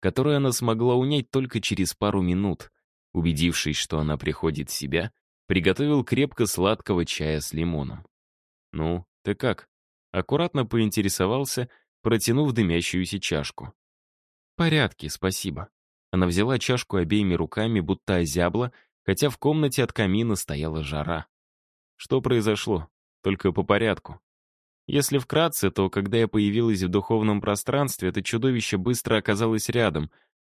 которое она смогла унять только через пару минут. Убедившись, что она приходит в себя, приготовил крепко сладкого чая с лимоном. «Ну, ты как?» Аккуратно поинтересовался, протянув дымящуюся чашку. «В порядке, спасибо». Она взяла чашку обеими руками, будто озябла, хотя в комнате от камина стояла жара. Что произошло? Только по порядку. Если вкратце, то когда я появилась в духовном пространстве, это чудовище быстро оказалось рядом,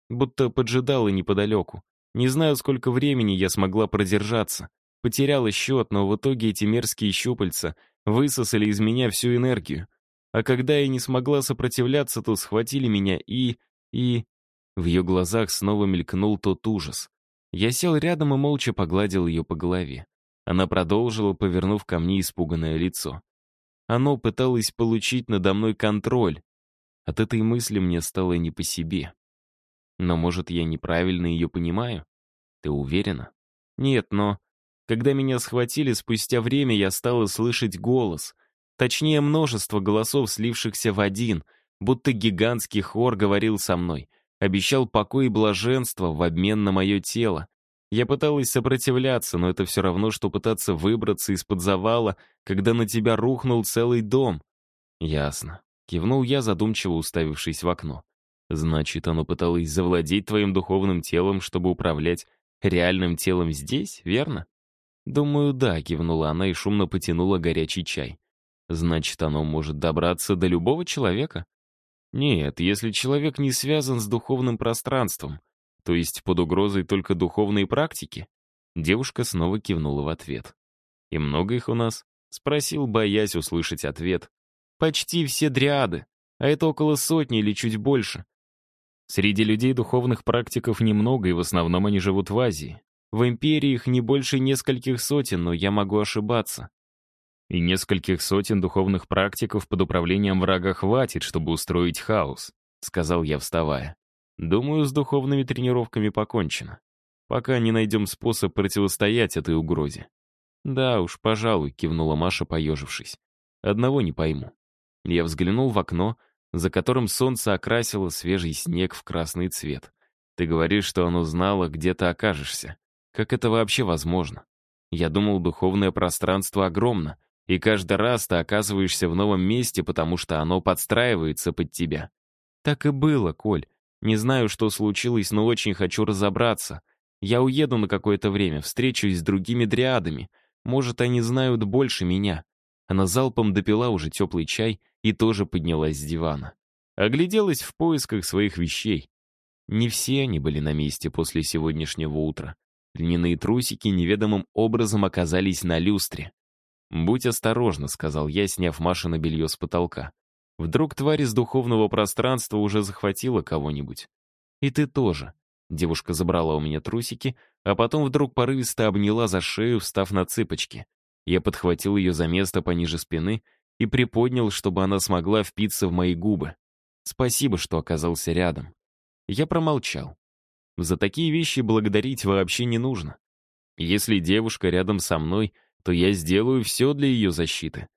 будто поджидало неподалеку. Не знаю, сколько времени я смогла продержаться. Потеряла счет, но в итоге эти мерзкие щупальца высосали из меня всю энергию. А когда я не смогла сопротивляться, то схватили меня и... и... В ее глазах снова мелькнул тот ужас. Я сел рядом и молча погладил ее по голове. Она продолжила, повернув ко мне испуганное лицо. Оно пыталось получить надо мной контроль. От этой мысли мне стало не по себе. Но, может, я неправильно ее понимаю? Ты уверена? Нет, но... Когда меня схватили, спустя время я стала слышать голос. Точнее, множество голосов, слившихся в один, будто гигантский хор говорил со мной. Обещал покой и блаженство в обмен на мое тело. Я пыталась сопротивляться, но это все равно, что пытаться выбраться из-под завала, когда на тебя рухнул целый дом. Ясно. Кивнул я, задумчиво уставившись в окно. Значит, оно пыталось завладеть твоим духовным телом, чтобы управлять реальным телом здесь, верно? Думаю, да, кивнула она и шумно потянула горячий чай. Значит, оно может добраться до любого человека? Нет, если человек не связан с духовным пространством. То есть под угрозой только духовные практики? Девушка снова кивнула в ответ. «И много их у нас?» — спросил, боясь услышать ответ. «Почти все дриады, а это около сотни или чуть больше. Среди людей духовных практиков немного, и в основном они живут в Азии. В империи их не больше нескольких сотен, но я могу ошибаться. И нескольких сотен духовных практиков под управлением врага хватит, чтобы устроить хаос», — сказал я, вставая. Думаю, с духовными тренировками покончено. Пока не найдем способ противостоять этой угрозе. Да уж, пожалуй, кивнула Маша, поежившись. Одного не пойму. Я взглянул в окно, за которым солнце окрасило свежий снег в красный цвет. Ты говоришь, что оно знало, где ты окажешься. Как это вообще возможно? Я думал, духовное пространство огромно, и каждый раз ты оказываешься в новом месте, потому что оно подстраивается под тебя. Так и было, Коль. Не знаю, что случилось, но очень хочу разобраться. Я уеду на какое-то время, встречусь с другими дриадами. Может, они знают больше меня. Она залпом допила уже теплый чай и тоже поднялась с дивана. Огляделась в поисках своих вещей. Не все они были на месте после сегодняшнего утра. Льняные трусики неведомым образом оказались на люстре. «Будь осторожна», — сказал я, сняв Машина белье с потолка. Вдруг тварь из духовного пространства уже захватила кого-нибудь. И ты тоже. Девушка забрала у меня трусики, а потом вдруг порывисто обняла за шею, встав на цыпочки. Я подхватил ее за место пониже спины и приподнял, чтобы она смогла впиться в мои губы. Спасибо, что оказался рядом. Я промолчал. За такие вещи благодарить вообще не нужно. Если девушка рядом со мной, то я сделаю все для ее защиты.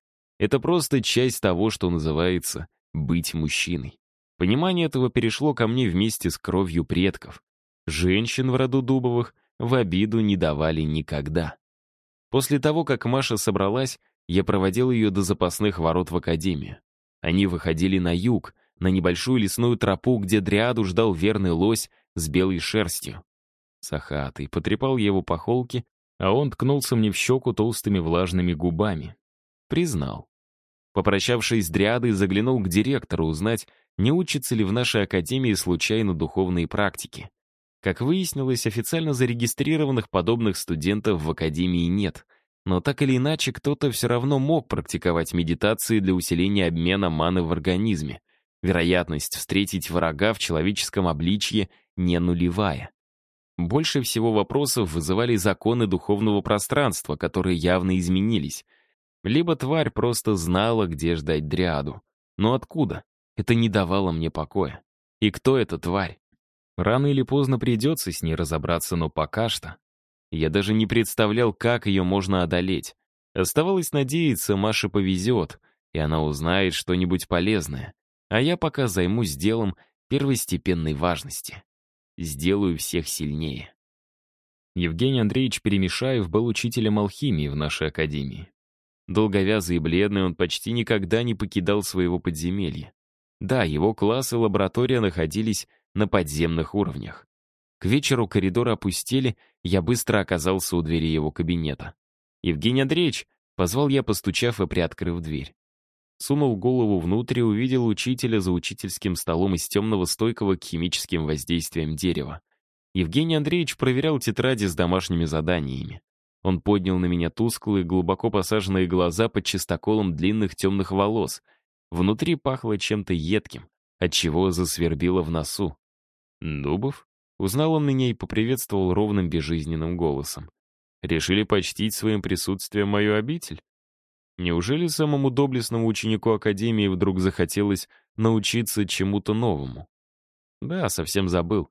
Это просто часть того, что называется «быть мужчиной». Понимание этого перешло ко мне вместе с кровью предков. Женщин в роду Дубовых в обиду не давали никогда. После того, как Маша собралась, я проводил ее до запасных ворот в академию. Они выходили на юг, на небольшую лесную тропу, где дриаду ждал верный лось с белой шерстью. Сахатый потрепал его по холке, а он ткнулся мне в щеку толстыми влажными губами. Признал. Попрощавшись с Дриадой, заглянул к директору узнать, не учатся ли в нашей академии случайно духовные практики. Как выяснилось, официально зарегистрированных подобных студентов в академии нет, но так или иначе кто-то все равно мог практиковать медитации для усиления обмена маны в организме. Вероятность встретить врага в человеческом обличье не нулевая. Больше всего вопросов вызывали законы духовного пространства, которые явно изменились — либо тварь просто знала, где ждать дриаду. Но откуда? Это не давало мне покоя. И кто эта тварь? Рано или поздно придется с ней разобраться, но пока что... Я даже не представлял, как ее можно одолеть. Оставалось надеяться, Маше повезет, и она узнает что-нибудь полезное. А я пока займусь делом, первостепенной важности. Сделаю всех сильнее. Евгений Андреевич Перемешаев был учителем алхимии в нашей академии. Долговязый и бледный, он почти никогда не покидал своего подземелья. Да, его класс и лаборатория находились на подземных уровнях. К вечеру коридоры опустели, я быстро оказался у двери его кабинета. «Евгений Андреевич!» — позвал я, постучав и приоткрыв дверь. Сунул голову внутрь и увидел учителя за учительским столом из темного стойкого к химическим воздействиям дерева. Евгений Андреевич проверял тетради с домашними заданиями. Он поднял на меня тусклые, глубоко посаженные глаза под чистоколом длинных темных волос. Внутри пахло чем-то едким, отчего засвербило в носу. «Дубов?» Узнал он меня и поприветствовал ровным безжизненным голосом. «Решили почтить своим присутствием мою обитель?» Неужели самому доблестному ученику Академии вдруг захотелось научиться чему-то новому? Да, совсем забыл.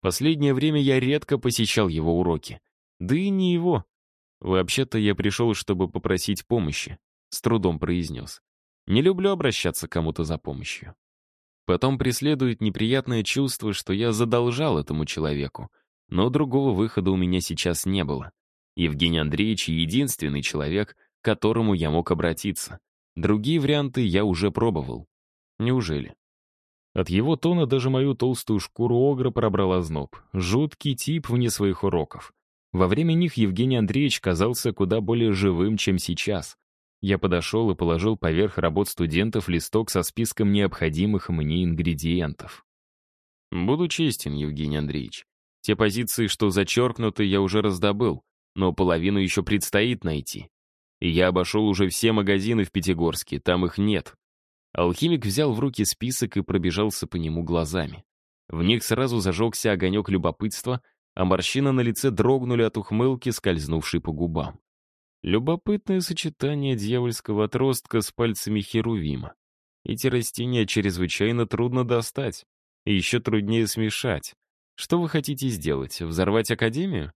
Последнее время я редко посещал его уроки. Да и не его. «Вообще-то я пришел, чтобы попросить помощи», — с трудом произнес. «Не люблю обращаться к кому-то за помощью». Потом преследует неприятное чувство, что я задолжал этому человеку. Но другого выхода у меня сейчас не было. Евгений Андреевич — единственный человек, к которому я мог обратиться. Другие варианты я уже пробовал. Неужели? От его тона даже мою толстую шкуру огра пробрала зноб. Жуткий тип вне своих уроков. Во время них Евгений Андреевич казался куда более живым, чем сейчас. Я подошел и положил поверх работ студентов листок со списком необходимых мне ингредиентов. Буду честен, Евгений Андреевич. Те позиции, что зачеркнуты, я уже раздобыл, но половину еще предстоит найти. Я обошел уже все магазины в Пятигорске, там их нет. Алхимик взял в руки список и пробежался по нему глазами. В них сразу зажегся огонек любопытства — а морщины на лице дрогнули от ухмылки, скользнувшей по губам. Любопытное сочетание дьявольского отростка с пальцами Херувима. Эти растения чрезвычайно трудно достать, и еще труднее смешать. Что вы хотите сделать, взорвать Академию?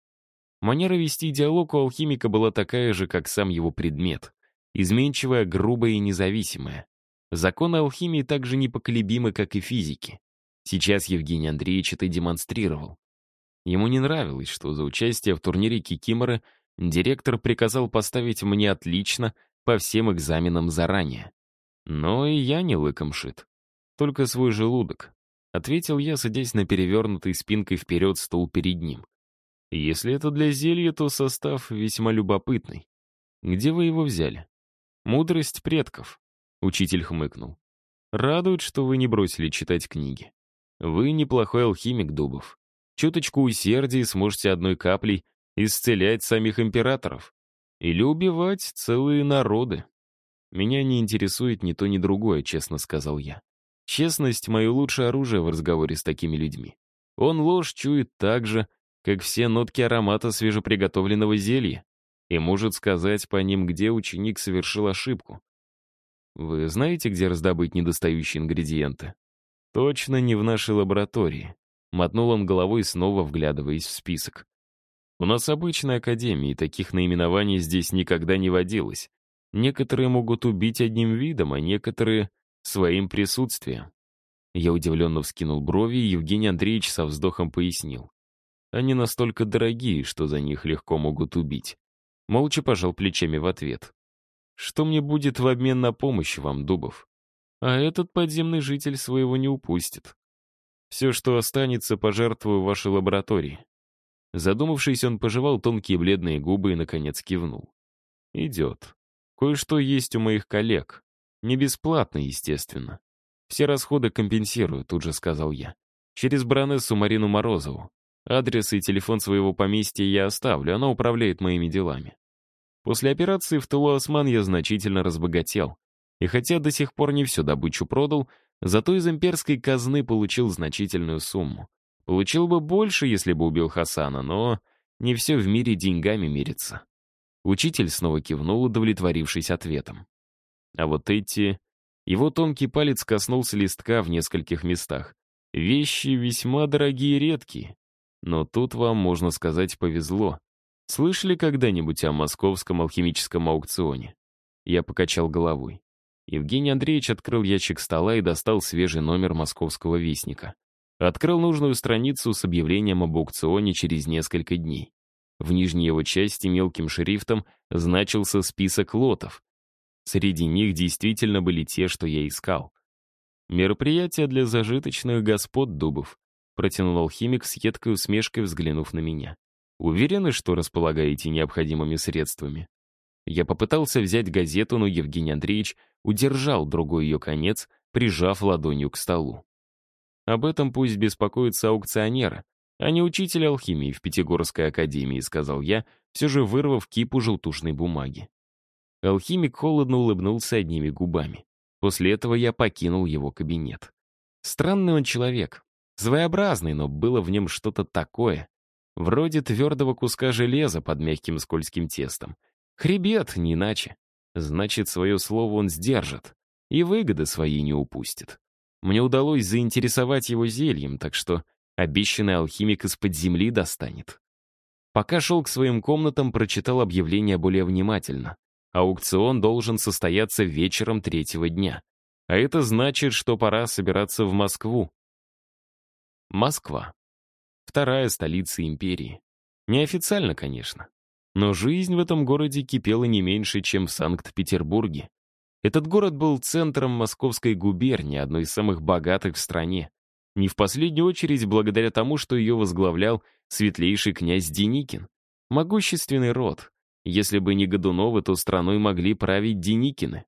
Манера вести диалог у алхимика была такая же, как сам его предмет. Изменчивая, грубая и независимая. Законы алхимии так же непоколебимы, как и физики. Сейчас Евгений Андреевич это демонстрировал. Ему не нравилось, что за участие в турнире Кикиморы директор приказал поставить мне отлично по всем экзаменам заранее. Но и я не лыком шит. Только свой желудок. Ответил я, садясь на перевернутой спинкой вперед стул перед ним. Если это для зелья, то состав весьма любопытный. Где вы его взяли? Мудрость предков. Учитель хмыкнул. Радует, что вы не бросили читать книги. Вы неплохой алхимик, Дубов. Чуточку усердия сможете одной каплей исцелять самих императоров. Или убивать целые народы. Меня не интересует ни то, ни другое, честно сказал я. Честность — мое лучшее оружие в разговоре с такими людьми. Он ложь чует так же, как все нотки аромата свежеприготовленного зелья, и может сказать по ним, где ученик совершил ошибку. Вы знаете, где раздобыть недостающие ингредиенты? Точно не в нашей лаборатории. Мотнул он головой, снова вглядываясь в список. «У нас обычная академия, и таких наименований здесь никогда не водилось. Некоторые могут убить одним видом, а некоторые — своим присутствием». Я удивленно вскинул брови, и Евгений Андреевич со вздохом пояснил. «Они настолько дорогие, что за них легко могут убить». Молча пожал плечами в ответ. «Что мне будет в обмен на помощь вам, Дубов? А этот подземный житель своего не упустит. Все, что останется, пожертвую вашей лаборатории». Задумавшись, он пожевал тонкие бледные губы и, наконец, кивнул. «Идет. Кое-что есть у моих коллег. Не бесплатно, естественно. Все расходы компенсирую», — тут же сказал я. «Через баронессу Марину Морозову. Адрес и телефон своего поместья я оставлю, она управляет моими делами». После операции в тылу Осман я значительно разбогател. И хотя до сих пор не всю добычу продал, Зато из имперской казны получил значительную сумму. Получил бы больше, если бы убил Хасана, но не все в мире деньгами мирится. Учитель снова кивнул, удовлетворившись ответом. А вот эти... Его тонкий палец коснулся листка в нескольких местах. Вещи весьма дорогие и редкие. Но тут вам, можно сказать, повезло. Слышали когда-нибудь о московском алхимическом аукционе? Я покачал головой. Евгений Андреевич открыл ящик стола и достал свежий номер московского вестника. Открыл нужную страницу с объявлением об аукционе через несколько дней. В нижней его части мелким шрифтом значился список лотов. Среди них действительно были те, что я искал. «Мероприятие для зажиточных господ Дубов», протянул алхимик с едкой усмешкой, взглянув на меня. «Уверены, что располагаете необходимыми средствами?» Я попытался взять газету, но Евгений Андреевич удержал другой ее конец, прижав ладонью к столу. Об этом пусть беспокоится аукционер, а не учитель алхимии в Пятигорской академии, сказал я, все же вырвав кипу желтушной бумаги. Алхимик холодно улыбнулся одними губами. После этого я покинул его кабинет. Странный он человек. Своеобразный, но было в нем что-то такое. Вроде твердого куска железа под мягким скользким тестом. Хребет, не иначе. Значит, свое слово он сдержит. И выгоды свои не упустит. Мне удалось заинтересовать его зельем, так что обещанный алхимик из-под земли достанет. Пока шел к своим комнатам, прочитал объявление более внимательно. Аукцион должен состояться вечером третьего дня. А это значит, что пора собираться в Москву. Москва. Вторая столица империи. Неофициально, конечно. Но жизнь в этом городе кипела не меньше, чем в Санкт-Петербурге. Этот город был центром Московской губернии, одной из самых богатых в стране. Не в последнюю очередь благодаря тому, что ее возглавлял светлейший князь Деникин. Могущественный род. Если бы не Годуновы, то страной могли править Деникины.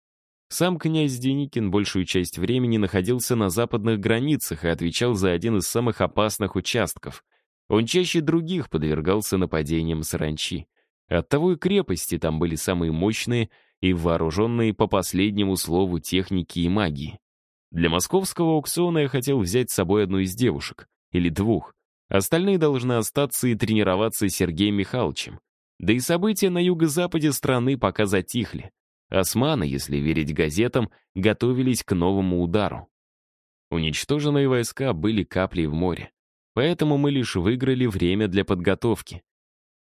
Сам князь Деникин большую часть времени находился на западных границах и отвечал за один из самых опасных участков. Он чаще других подвергался нападениям саранчи. Оттого и крепости там были самые мощные и вооруженные по последнему слову техники и магии. Для московского аукциона я хотел взять с собой одну из девушек, или двух. Остальные должны остаться и тренироваться с Сергеем Михайловичем. Да и события на юго-западе страны пока затихли. Османы, если верить газетам, готовились к новому удару. Уничтоженные войска были каплей в море. Поэтому мы лишь выиграли время для подготовки.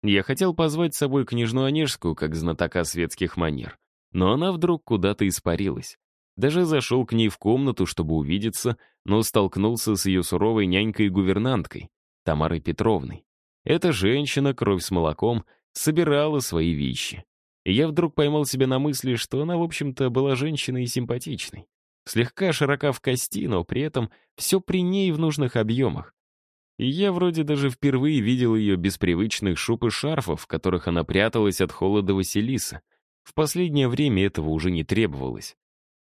Я хотел позвать с собой княжну Онежскую, как знатока светских манер. Но она вдруг куда-то испарилась. Даже зашел к ней в комнату, чтобы увидеться, но столкнулся с ее суровой нянькой-гувернанткой, Тамарой Петровной. Эта женщина, кровь с молоком, собирала свои вещи. И я вдруг поймал себя на мысли, что она, в общем-то, была женщиной симпатичной. Слегка широка в кости, но при этом все при ней в нужных объемах. И я вроде даже впервые видел ее без привычных шуб и шарфов, в которых она пряталась от холода Василиса. В последнее время этого уже не требовалось.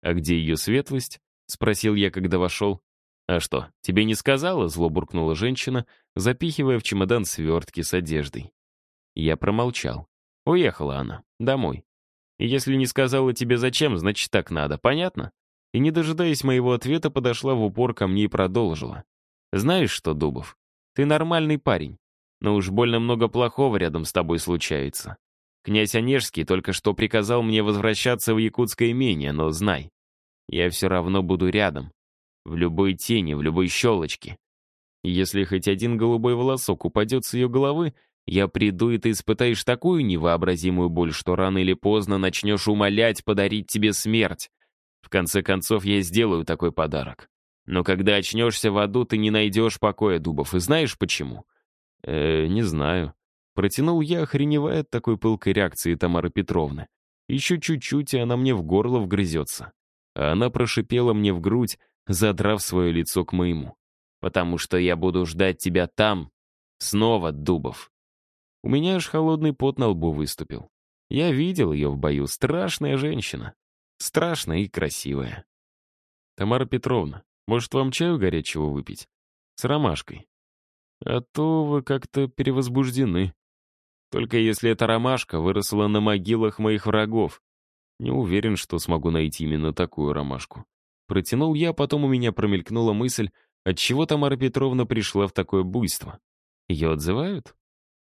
«А где ее светлость?» — спросил я, когда вошел. «А что, тебе не сказала?» — зло буркнула женщина, запихивая в чемодан свертки с одеждой. Я промолчал. Уехала она. Домой. И если не сказала тебе зачем, значит так надо, понятно? И не дожидаясь моего ответа, подошла в упор ко мне и продолжила. Знаешь что, Дубов, ты нормальный парень, но уж больно много плохого рядом с тобой случается. Князь Онежский только что приказал мне возвращаться в якутское имение, но знай, я все равно буду рядом. В любой тени, в любой щелочке. если хоть один голубой волосок упадет с ее головы, я приду, и ты испытаешь такую невообразимую боль, что рано или поздно начнешь умолять подарить тебе смерть. В конце концов, я сделаю такой подарок. Но когда очнешься в аду, ты не найдешь покоя, Дубов. И знаешь почему? Э, не знаю. Протянул я, охреневая от такой пылкой реакции Тамары Петровны. Еще чуть-чуть, и она мне в горло вгрызется. А она прошипела мне в грудь, задрав свое лицо к моему. «Потому что я буду ждать тебя там. Снова, Дубов». У меня аж холодный пот на лбу выступил. Я видел ее в бою. Страшная женщина. Страшная и красивая. «Тамара Петровна, может, вам чаю горячего выпить? С ромашкой. А то вы как-то перевозбуждены», только если эта ромашка выросла на могилах моих врагов. Не уверен, что смогу найти именно такую ромашку. Протянул я, потом у меня промелькнула мысль, отчего Тамара Петровна пришла в такое буйство. Ее отзывают?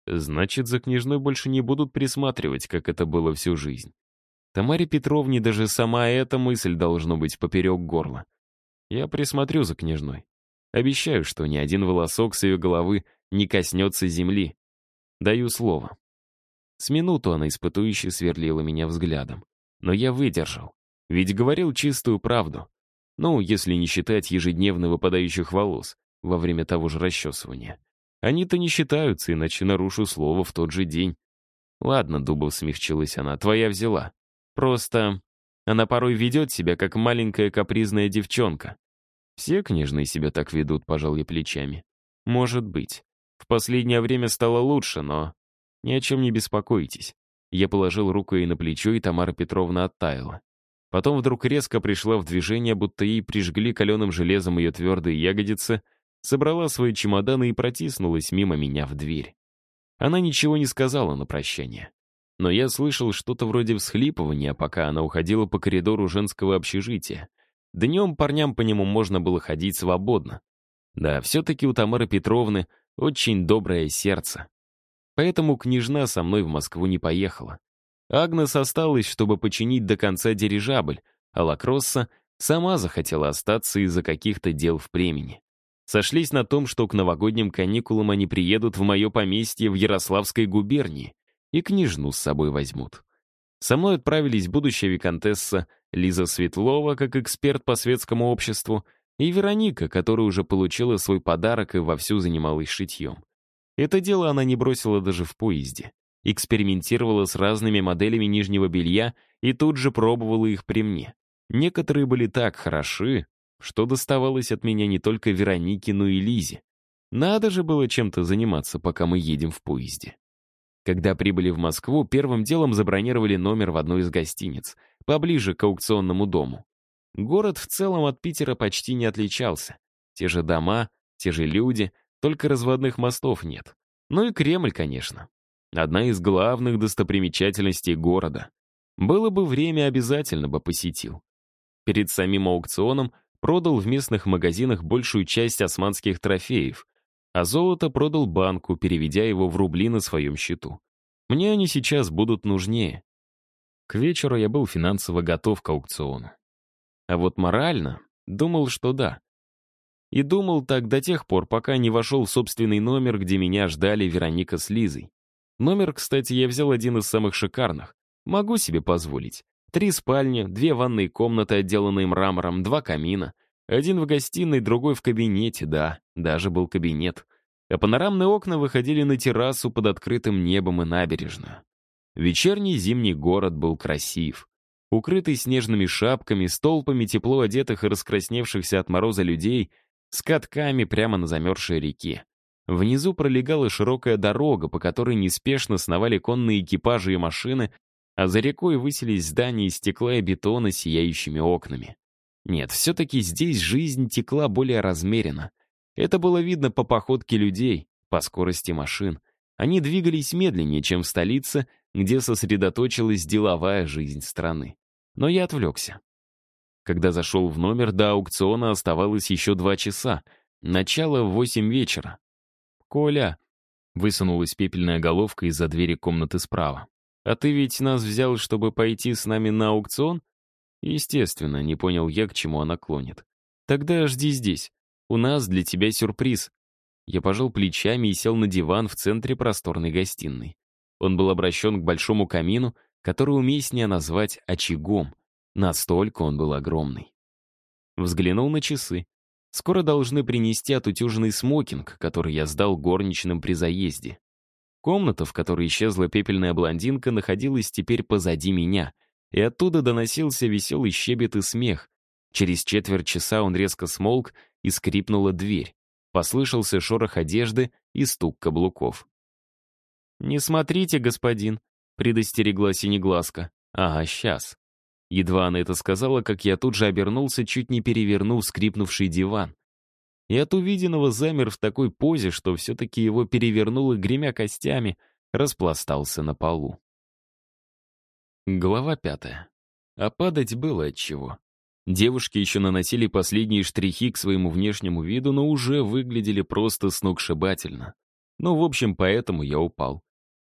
Значит, за княжной больше не будут присматривать, как это было всю жизнь. Тамаре Петровне даже сама эта мысль должно быть поперек горла. Я присмотрю за княжной. Обещаю, что ни один волосок с ее головы не коснется земли. Даю слово. С минуту она испытующе сверлила меня взглядом. Но я выдержал. Ведь говорил чистую правду. Ну, если не считать ежедневно выпадающих волос. во время того же расчесывания. Они-то не считаются, иначе нарушу слово в тот же день. Ладно, Дубов смягчилась она, твоя взяла. Просто она порой ведет себя, как маленькая капризная девчонка. Все княжные себя так ведут, пожал я плечами. Может быть. В последнее время стало лучше, но ни о чем не беспокойтесь. Я положил руку ей на плечо, и Тамара Петровна оттаяла. Потом вдруг резко пришла в движение, будто ей прижгли каленым железом ее твердые ягодицы, собрала свои чемоданы и протиснулась мимо меня в дверь. Она ничего не сказала на прощание. Но я слышал что-то вроде всхлипывания, пока она уходила по коридору женского общежития. Днем парням по нему можно было ходить свободно. Да, все-таки у Тамары Петровны очень доброе сердце. Поэтому княжна со мной в Москву не поехала. Агнес осталась, чтобы починить до конца дирижабль, а Лакросса сама захотела остаться из-за каких-то дел в племени. Сошлись на том, что к новогодним каникулам они приедут в мое поместье в Ярославской губернии и княжну с собой возьмут. Со мной отправились будущая виконтесса Лиза Светлова, как эксперт по светскому обществу, и Вероника, которая уже получила свой подарок и вовсю занималась шитьем. Это дело она не бросила даже в поезде. Экспериментировала с разными моделями нижнего белья и тут же пробовала их при мне. Некоторые были так хороши, что доставалось от меня не только Веронике, но и Лизе. Надо же было чем-то заниматься, пока мы едем в поезде. Когда прибыли в Москву, первым делом забронировали номер в одной из гостиниц, поближе к аукционному дому. Город в целом от Питера почти не отличался. Те же дома, те же люди, только разводных мостов нет. Ну и Кремль, конечно. Одна из главных достопримечательностей города. Было бы время, обязательно бы посетил. Перед самим аукционом продал в местных магазинах большую часть османских трофеев, а золото продал банку, переведя его в рубли на своем счету. Мне они сейчас будут нужнее. К вечеру я был финансово готов к аукциону. А вот морально думал, что да. И думал так до тех пор, пока не вошел в собственный номер, где меня ждали Вероника с Лизой. Номер, кстати, я взял один из самых шикарных. Могу себе позволить. Три спальни, две ванные комнаты, отделанные мрамором, два камина. Один в гостиной, другой в кабинете, да, даже был кабинет. А панорамные окна выходили на террасу под открытым небом и набережную. Вечерний зимний город был красив. Укрытый снежными шапками, столпами тепло одетых и раскрасневшихся от мороза людей, с катками прямо на замерзшей реке. Внизу пролегала широкая дорога, по которой неспешно сновали конные экипажи и машины, а за рекой высились здания из стекла и бетона с сияющими окнами. Нет, все-таки здесь жизнь текла более размеренно. Это было видно по походке людей, по скорости машин. Они двигались медленнее, чем в столице, где сосредоточилась деловая жизнь страны. Но я отвлекся. Когда зашел в номер, до аукциона оставалось еще два часа. Начало в восемь вечера. «Коля!» — высунулась пепельная головка из-за двери комнаты справа. «А ты ведь нас взял, чтобы пойти с нами на аукцион?» Естественно, не понял я, к чему она клонит. «Тогда жди здесь. У нас для тебя сюрприз». Я пожал плечами и сел на диван в центре просторной гостиной. Он был обращен к большому камину, который уместнее назвать очагом. Настолько он был огромный. Взглянул на часы. Скоро должны принести отутюженный смокинг, который я сдал горничным при заезде. Комната, в которой исчезла пепельная блондинка, находилась теперь позади меня, и оттуда доносился веселый щебет и смех. Через четверть часа он резко смолк, и скрипнула дверь. Послышался шорох одежды и стук каблуков. «Не смотрите, господин», — предостерегла Синеглазка. «Ага, сейчас». Едва она это сказала, как я тут же обернулся, чуть не перевернув скрипнувший диван. И от увиденного замер в такой позе, что все-таки его перевернуло, гремя костями, распластался на полу. Глава пятая. А падать было от чего. Девушки еще наносили последние штрихи к своему внешнему виду, но уже выглядели просто сногсшибательно. Ну, в общем, поэтому я упал.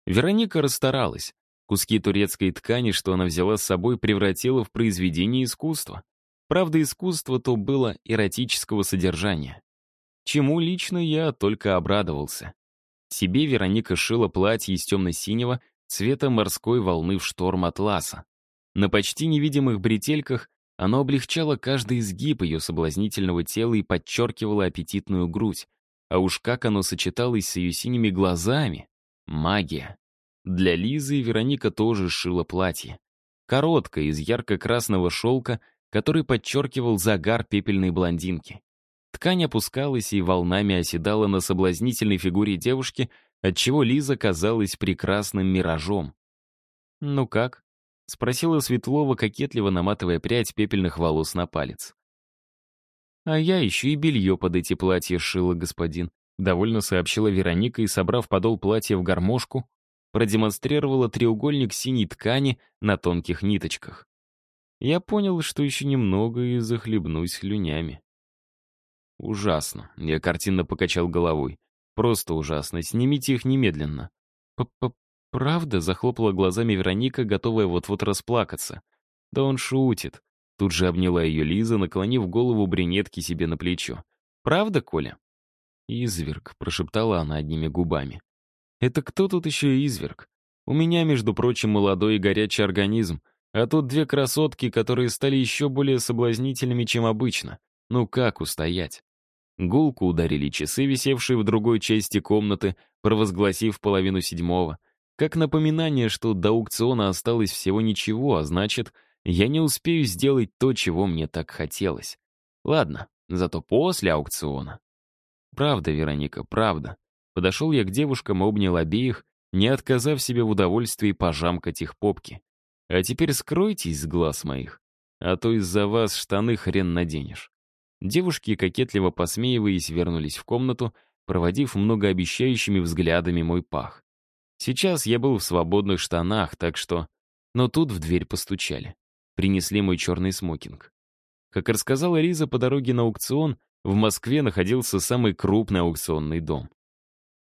Вероника расстаралась. Куски турецкой ткани, что она взяла с собой, превратила в произведение искусства. Правда, искусство то было эротического содержания. Чему лично я только обрадовался. Себе Вероника шила платье из темно-синего, цвета морской волны в шторм атласа. На почти невидимых бретельках Оно облегчало каждый изгиб ее соблазнительного тела и подчеркивало аппетитную грудь. А уж как оно сочеталось с ее синими глазами. Магия. Для Лизы Вероника тоже сшила платье. Короткое, из ярко-красного шелка, который подчеркивал загар пепельной блондинки. Ткань опускалась и волнами оседала на соблазнительной фигуре девушки, отчего Лиза казалась прекрасным миражом. «Ну как?» — спросила Светлова, кокетливо наматывая прядь пепельных волос на палец. «А я еще и белье под эти платья сшила, господин», — довольно сообщила Вероника и, собрав подол платья в гармошку, продемонстрировала треугольник синей ткани на тонких ниточках. Я понял, что еще немного и захлебнусь слюнями. «Ужасно», — я картинно покачал головой. «Просто ужасно. Снимите их немедленно». П -п «Правда?» — захлопала глазами Вероника, готовая вот-вот расплакаться. «Да он шутит. Тут же обняла ее Лиза, наклонив голову брюнетки себе на плечо. «Правда, Коля?» «Изверг», — прошептала она одними губами. «Это кто тут еще изверг? У меня, между прочим, молодой и горячий организм, а тут две красотки, которые стали еще более соблазнительными, чем обычно. Ну как устоять?» Гулку ударили часы, висевшие в другой части комнаты, провозгласив половину седьмого. Как напоминание, что до аукциона осталось всего ничего, а значит, я не успею сделать то, чего мне так хотелось. Ладно, зато после аукциона. Правда, Вероника, правда. Подошел я к девушкам и обнял обеих, не отказав себе в удовольствии пожамкать их попки. А теперь скройтесь с глаз моих, а то из-за вас штаны хрен наденешь. Девушки, кокетливо посмеиваясь, вернулись в комнату, проводив многообещающими взглядами мой пах. Сейчас я был в свободных штанах, так что... Но тут в дверь постучали принесли мой черный смокинг. Как рассказала Риза по дороге на аукцион, в Москве находился самый крупный аукционный дом.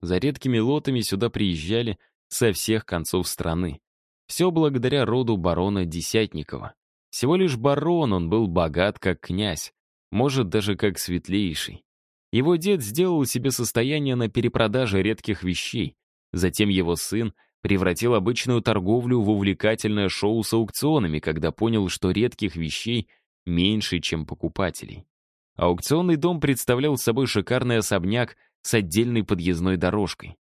За редкими лотами сюда приезжали со всех концов страны. Все благодаря роду барона Десятникова. Всего лишь барон, он был богат как князь, может, даже как светлейший. Его дед сделал себе состояние на перепродаже редких вещей. Затем его сын превратил обычную торговлю в увлекательное шоу с аукционами, когда понял, что редких вещей меньше, чем покупателей. Аукционный дом представлял собой шикарный особняк с отдельной подъездной дорожкой.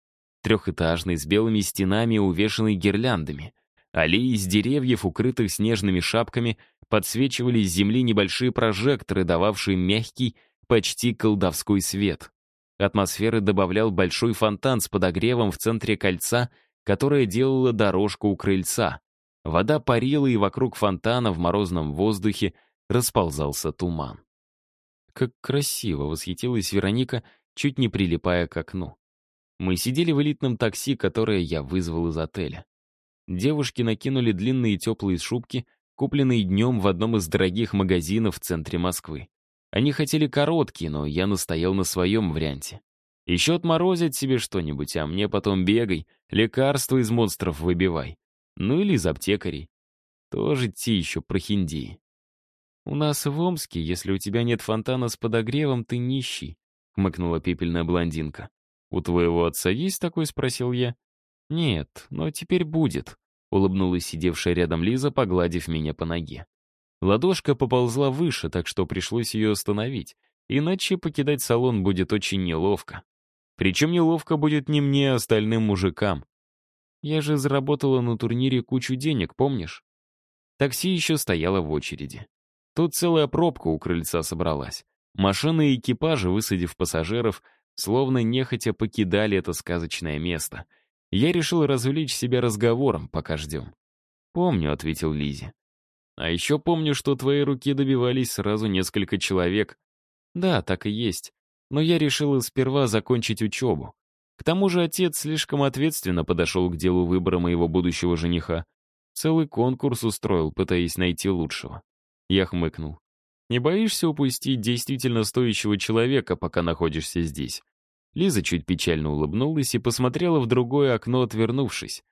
Трехэтажный, с белыми стенами, увешанный гирляндами. Аллеи из деревьев, укрытых снежными шапками, подсвечивали с земли небольшие прожекторы, дававшие мягкий, почти колдовской свет. Атмосферы добавлял большой фонтан с подогревом в центре кольца — которая делала дорожку у крыльца. Вода парила, и вокруг фонтана в морозном воздухе расползался туман. Как красиво восхитилась Вероника, чуть не прилипая к окну. Мы сидели в элитном такси, которое я вызвал из отеля. Девушки накинули длинные теплые шубки, купленные днем в одном из дорогих магазинов в центре Москвы. Они хотели короткие, но я настоял на своем варианте. Еще отморозят себе что-нибудь, а мне потом бегай, лекарства из монстров выбивай. Ну или из аптекарей. Тоже те еще прохиндеи. «У нас в Омске, если у тебя нет фонтана с подогревом, ты нищий», — хмыкнула пепельная блондинка. «У твоего отца есть такой?» — спросил я. «Нет, но теперь будет», — улыбнулась сидевшая рядом Лиза, погладив меня по ноге. Ладошка поползла выше, так что пришлось ее остановить, иначе покидать салон будет очень неловко. Причем неловко будет не мне, а остальным мужикам. Я же заработала на турнире кучу денег, помнишь? Такси еще стояло в очереди. Тут целая пробка у крыльца собралась. Машины и экипажи, высадив пассажиров, словно нехотя покидали это сказочное место. Я решил развлечь себя разговором, пока ждем. «Помню», — ответил Лизе. «А еще помню, что твои руки добивались сразу несколько человек». «Да, так и есть но я решила сперва закончить учебу. К тому же отец слишком ответственно подошел к делу выбора моего будущего жениха. Целый конкурс устроил, пытаясь найти лучшего. Я хмыкнул. «Не боишься упустить действительно стоящего человека, пока находишься здесь?» Лиза чуть печально улыбнулась и посмотрела в другое окно, отвернувшись.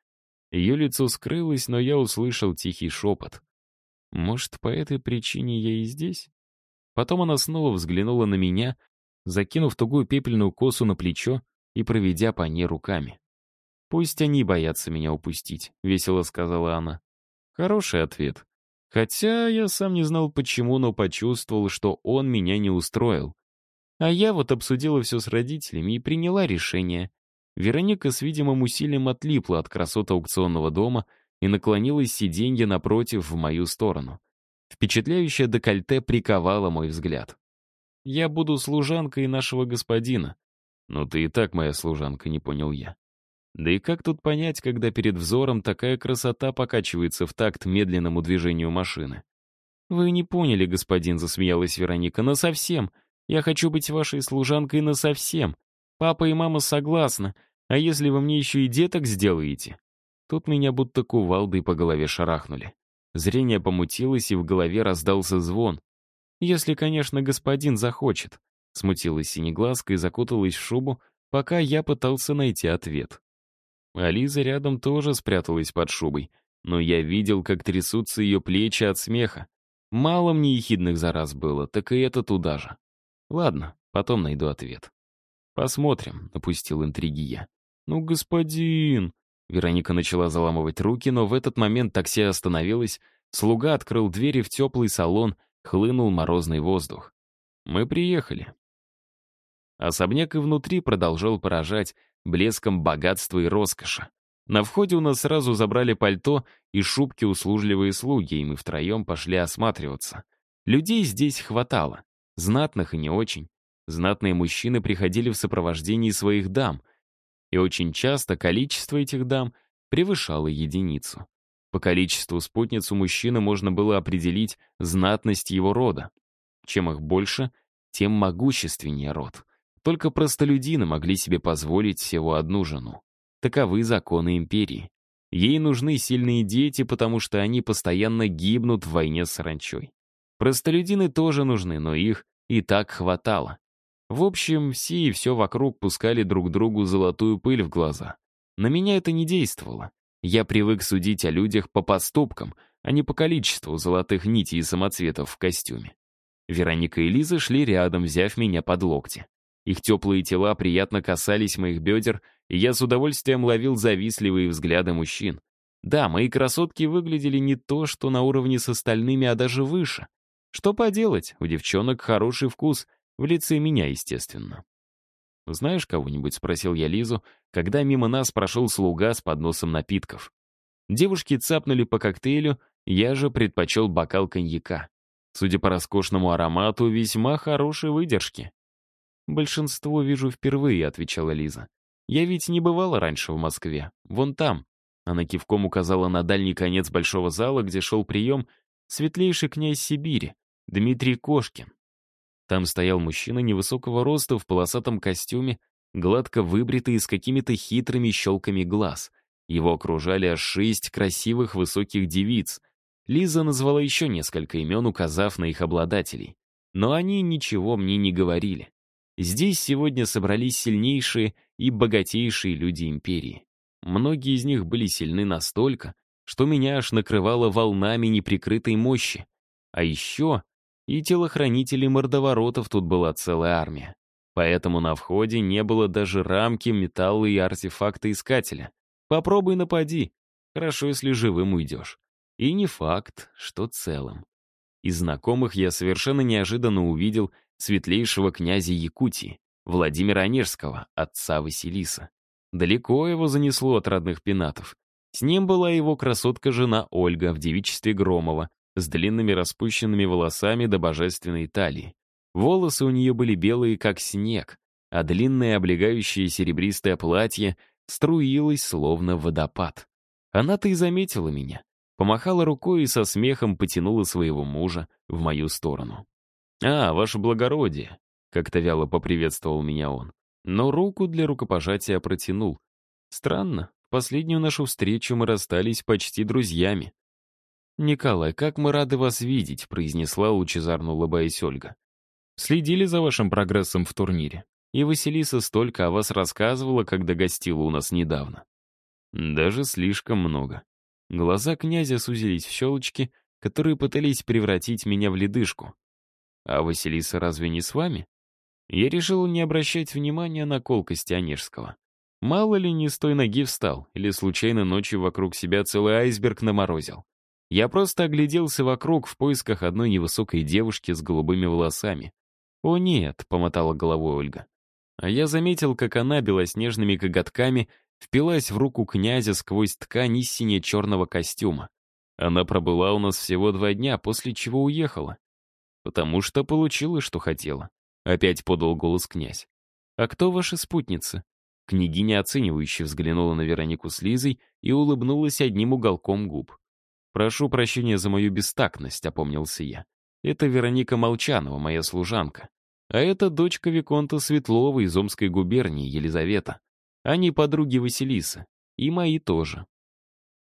Ее лицо скрылось, но я услышал тихий шепот. «Может, по этой причине я и здесь?» Потом она снова взглянула на меня, закинув тугую пепельную косу на плечо и проведя по ней руками. «Пусть они боятся меня упустить», — весело сказала она. Хороший ответ. Хотя я сам не знал почему, но почувствовал, что он меня не устроил. А я вот обсудила все с родителями и приняла решение. Вероника с видимым усилием отлипла от красот аукционного дома и наклонилась сиденье напротив в мою сторону. Впечатляющее декольте приковало мой взгляд. «Я буду служанкой нашего господина». «Ну ты и так моя служанка», — не понял я. Да и как тут понять, когда перед взором такая красота покачивается в такт медленному движению машины? «Вы не поняли, господин», — засмеялась Вероника, — «но совсем. Я хочу быть вашей служанкой насовсем. Папа и мама согласны, а если вы мне еще и деток сделаете?» Тут меня будто кувалдой по голове шарахнули. Зрение помутилось, и в голове раздался звон. «Если, конечно, господин захочет», — смутилась синеглазка и закуталась в шубу, пока я пытался найти ответ. А рядом тоже спряталась под шубой, но я видел, как трясутся ее плечи от смеха. Мало мне ехидных зараз было, так и это туда же. Ладно, потом найду ответ. «Посмотрим», — напустил интриги я. «Ну, господин...» Вероника начала заламывать руки, но в этот момент такси остановилось, слуга открыл двери в теплый салон, хлынул морозный воздух. Мы приехали. Особняк и внутри продолжал поражать блеском богатства и роскоши. На входе у нас сразу забрали пальто и шубки услужливые слуги, и мы втроем пошли осматриваться. Людей здесь хватало, знатных и не очень. Знатные мужчины приходили в сопровождении своих дам, и очень часто количество этих дам превышало единицу. По количеству спутниц у мужчины можно было определить знатность его рода. Чем их больше, тем могущественнее род. Только простолюдины могли себе позволить всего одну жену. Таковы законы империи. Ей нужны сильные дети, потому что они постоянно гибнут в войне с саранчой. Простолюдины тоже нужны, но их и так хватало. В общем, все и все вокруг пускали друг другу золотую пыль в глаза. На меня это не действовало. Я привык судить о людях по поступкам, а не по количеству золотых нитей и самоцветов в костюме. Вероника и Лиза шли рядом, взяв меня под локти. Их теплые тела приятно касались моих бедер, и я с удовольствием ловил завистливые взгляды мужчин. Да, мои красотки выглядели не то, что на уровне с остальными, а даже выше. Что поделать, у девчонок хороший вкус, в лице меня, естественно. «Знаешь кого-нибудь?» — спросил я Лизу, когда мимо нас прошел слуга с подносом напитков. Девушки цапнули по коктейлю, я же предпочел бокал коньяка. Судя по роскошному аромату, весьма хорошей выдержки. «Большинство вижу впервые», — отвечала Лиза. «Я ведь не бывала раньше в Москве. Вон там». Она кивком указала на дальний конец большого зала, где шел прием светлейший князь Сибири, Дмитрий Кошкин. Там стоял мужчина невысокого роста в полосатом костюме, гладко выбритый и с какими-то хитрыми щелками глаз. Его окружали аж шесть красивых высоких девиц. Лиза назвала еще несколько имен, указав на их обладателей. Но они ничего мне не говорили. Здесь сегодня собрались сильнейшие и богатейшие люди империи. Многие из них были сильны настолько, что меня аж накрывало волнами неприкрытой мощи. А еще и телохранителей мордоворотов тут была целая армия. Поэтому на входе не было даже рамки, металла и артефакта искателя. Попробуй напади. Хорошо, если живым уйдешь. И не факт, что целым. Из знакомых я совершенно неожиданно увидел светлейшего князя Якутии, Владимира Онежского, отца Василиса. Далеко его занесло от родных пенатов. С ним была его красотка-жена Ольга в девичестве Громова, с длинными распущенными волосами до божественной талии. Волосы у нее были белые, как снег, а длинное облегающее серебристое платье струилось, словно водопад. Она-то и заметила меня, помахала рукой и со смехом потянула своего мужа в мою сторону. «А, ваше благородие», — как-то вяло поприветствовал меня он. Но руку для рукопожатия протянул. Странно, в последнюю нашу встречу мы расстались почти друзьями. «Николай, как мы рады вас видеть», — произнесла лучезарно улыбаясь Ольга. «Следили за вашим прогрессом в турнире. И Василиса столько о вас рассказывала, когда гостила у нас недавно. Даже слишком много. Глаза князя сузились в щелочки, которые пытались превратить меня в ледышку. А Василиса разве не с вами? Я решил не обращать внимания на колкости Онежского. Мало ли не с той ноги встал, или случайно ночью вокруг себя целый айсберг наморозил. Я просто огляделся вокруг в поисках одной невысокой девушки с голубыми волосами. «О нет», — помотала головой Ольга. А я заметил, как она белоснежными коготками впилась в руку князя сквозь ткань из сине-черного костюма. Она пробыла у нас всего два дня, после чего уехала. Потому что получила, что хотела. Опять подал голос князь. «А кто ваша спутница?» Княгиня оценивающе взглянула на Веронику с Лизой и улыбнулась одним уголком губ. «Прошу прощения за мою бестактность», — опомнился я. «Это Вероника Молчанова, моя служанка. А это дочка Виконта Светлова из Омской губернии, Елизавета. Они подруги Василисы. И мои тоже».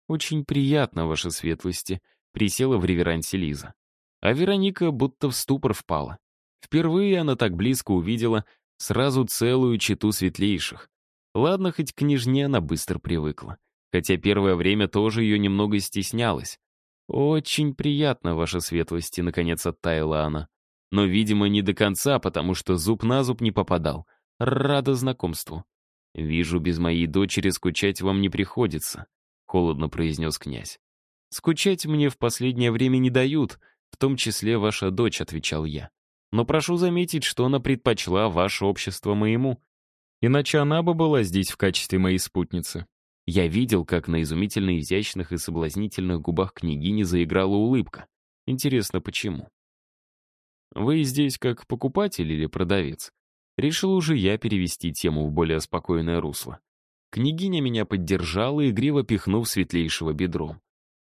«Очень приятно, ваша светлости», — присела в реверансе Лиза. А Вероника будто в ступор впала. Впервые она так близко увидела сразу целую чету светлейших. Ладно, хоть к княжне она быстро привыкла. Хотя первое время тоже ее немного стеснялась. «Очень приятно, ваша светлости», — наконец оттаяла она. Но, видимо, не до конца, потому что зуб на зуб не попадал. Рада знакомству. «Вижу, без моей дочери скучать вам не приходится», — холодно произнес князь. «Скучать мне в последнее время не дают, в том числе ваша дочь», — отвечал я. «Но прошу заметить, что она предпочла ваше общество моему. Иначе она бы была здесь в качестве моей спутницы. Я видел, как на изумительно изящных и соблазнительных губах княгини заиграла улыбка. Интересно, почему? Вы здесь как покупатель или продавец? Решил уже я перевести тему в более спокойное русло. Княгиня меня поддержала, игриво пихнув светлейшего бедром.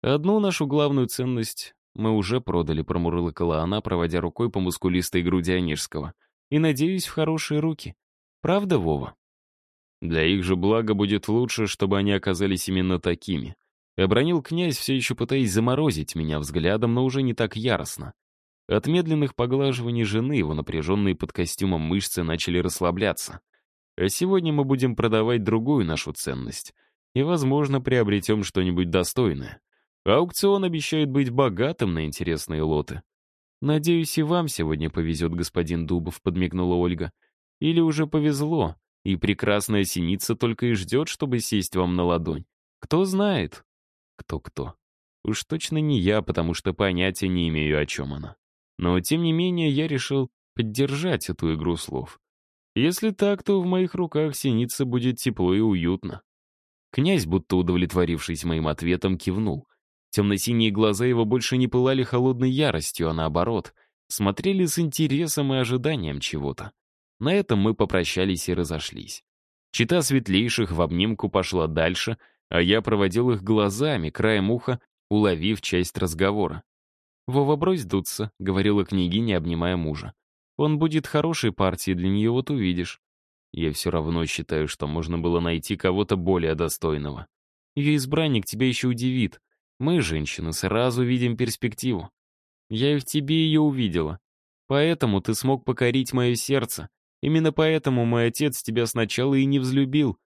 Одну нашу главную ценность мы уже продали, промурлыкала она, проводя рукой по мускулистой груди Онежского. И, надеюсь, в хорошие руки. Правда, Вова? Для их же блага будет лучше, чтобы они оказались именно такими. Обронил князь, все еще пытаясь заморозить меня взглядом, но уже не так яростно. От медленных поглаживаний жены его напряженные под костюмом мышцы начали расслабляться. А сегодня мы будем продавать другую нашу ценность. И, возможно, приобретем что-нибудь достойное. Аукцион обещает быть богатым на интересные лоты. «Надеюсь, и вам сегодня повезет, господин Дубов», — подмигнула Ольга. Или уже повезло, и прекрасная синица только и ждет, чтобы сесть вам на ладонь. Кто знает? Кто-кто. Уж точно не я, потому что понятия не имею, о чем она. Но, тем не менее, я решил поддержать эту игру слов. Если так, то в моих руках синица будет тепло и уютно. Князь, будто удовлетворившись моим ответом, кивнул. Темно-синие глаза его больше не пылали холодной яростью, а наоборот, смотрели с интересом и ожиданием чего-то. На этом мы попрощались и разошлись. Чита светлейших в обнимку пошла дальше, а я проводил их глазами, краем уха, уловив часть разговора. «Вова, брось дуться», — говорила княгиня, обнимая мужа. «Он будет хорошей партией для нее, вот увидишь». Я все равно считаю, что можно было найти кого-то более достойного. Ее избранник тебя еще удивит. Мы, женщины, сразу видим перспективу. Я и в тебе ее увидела. Поэтому ты смог покорить мое сердце, Именно поэтому мой отец тебя сначала и не взлюбил.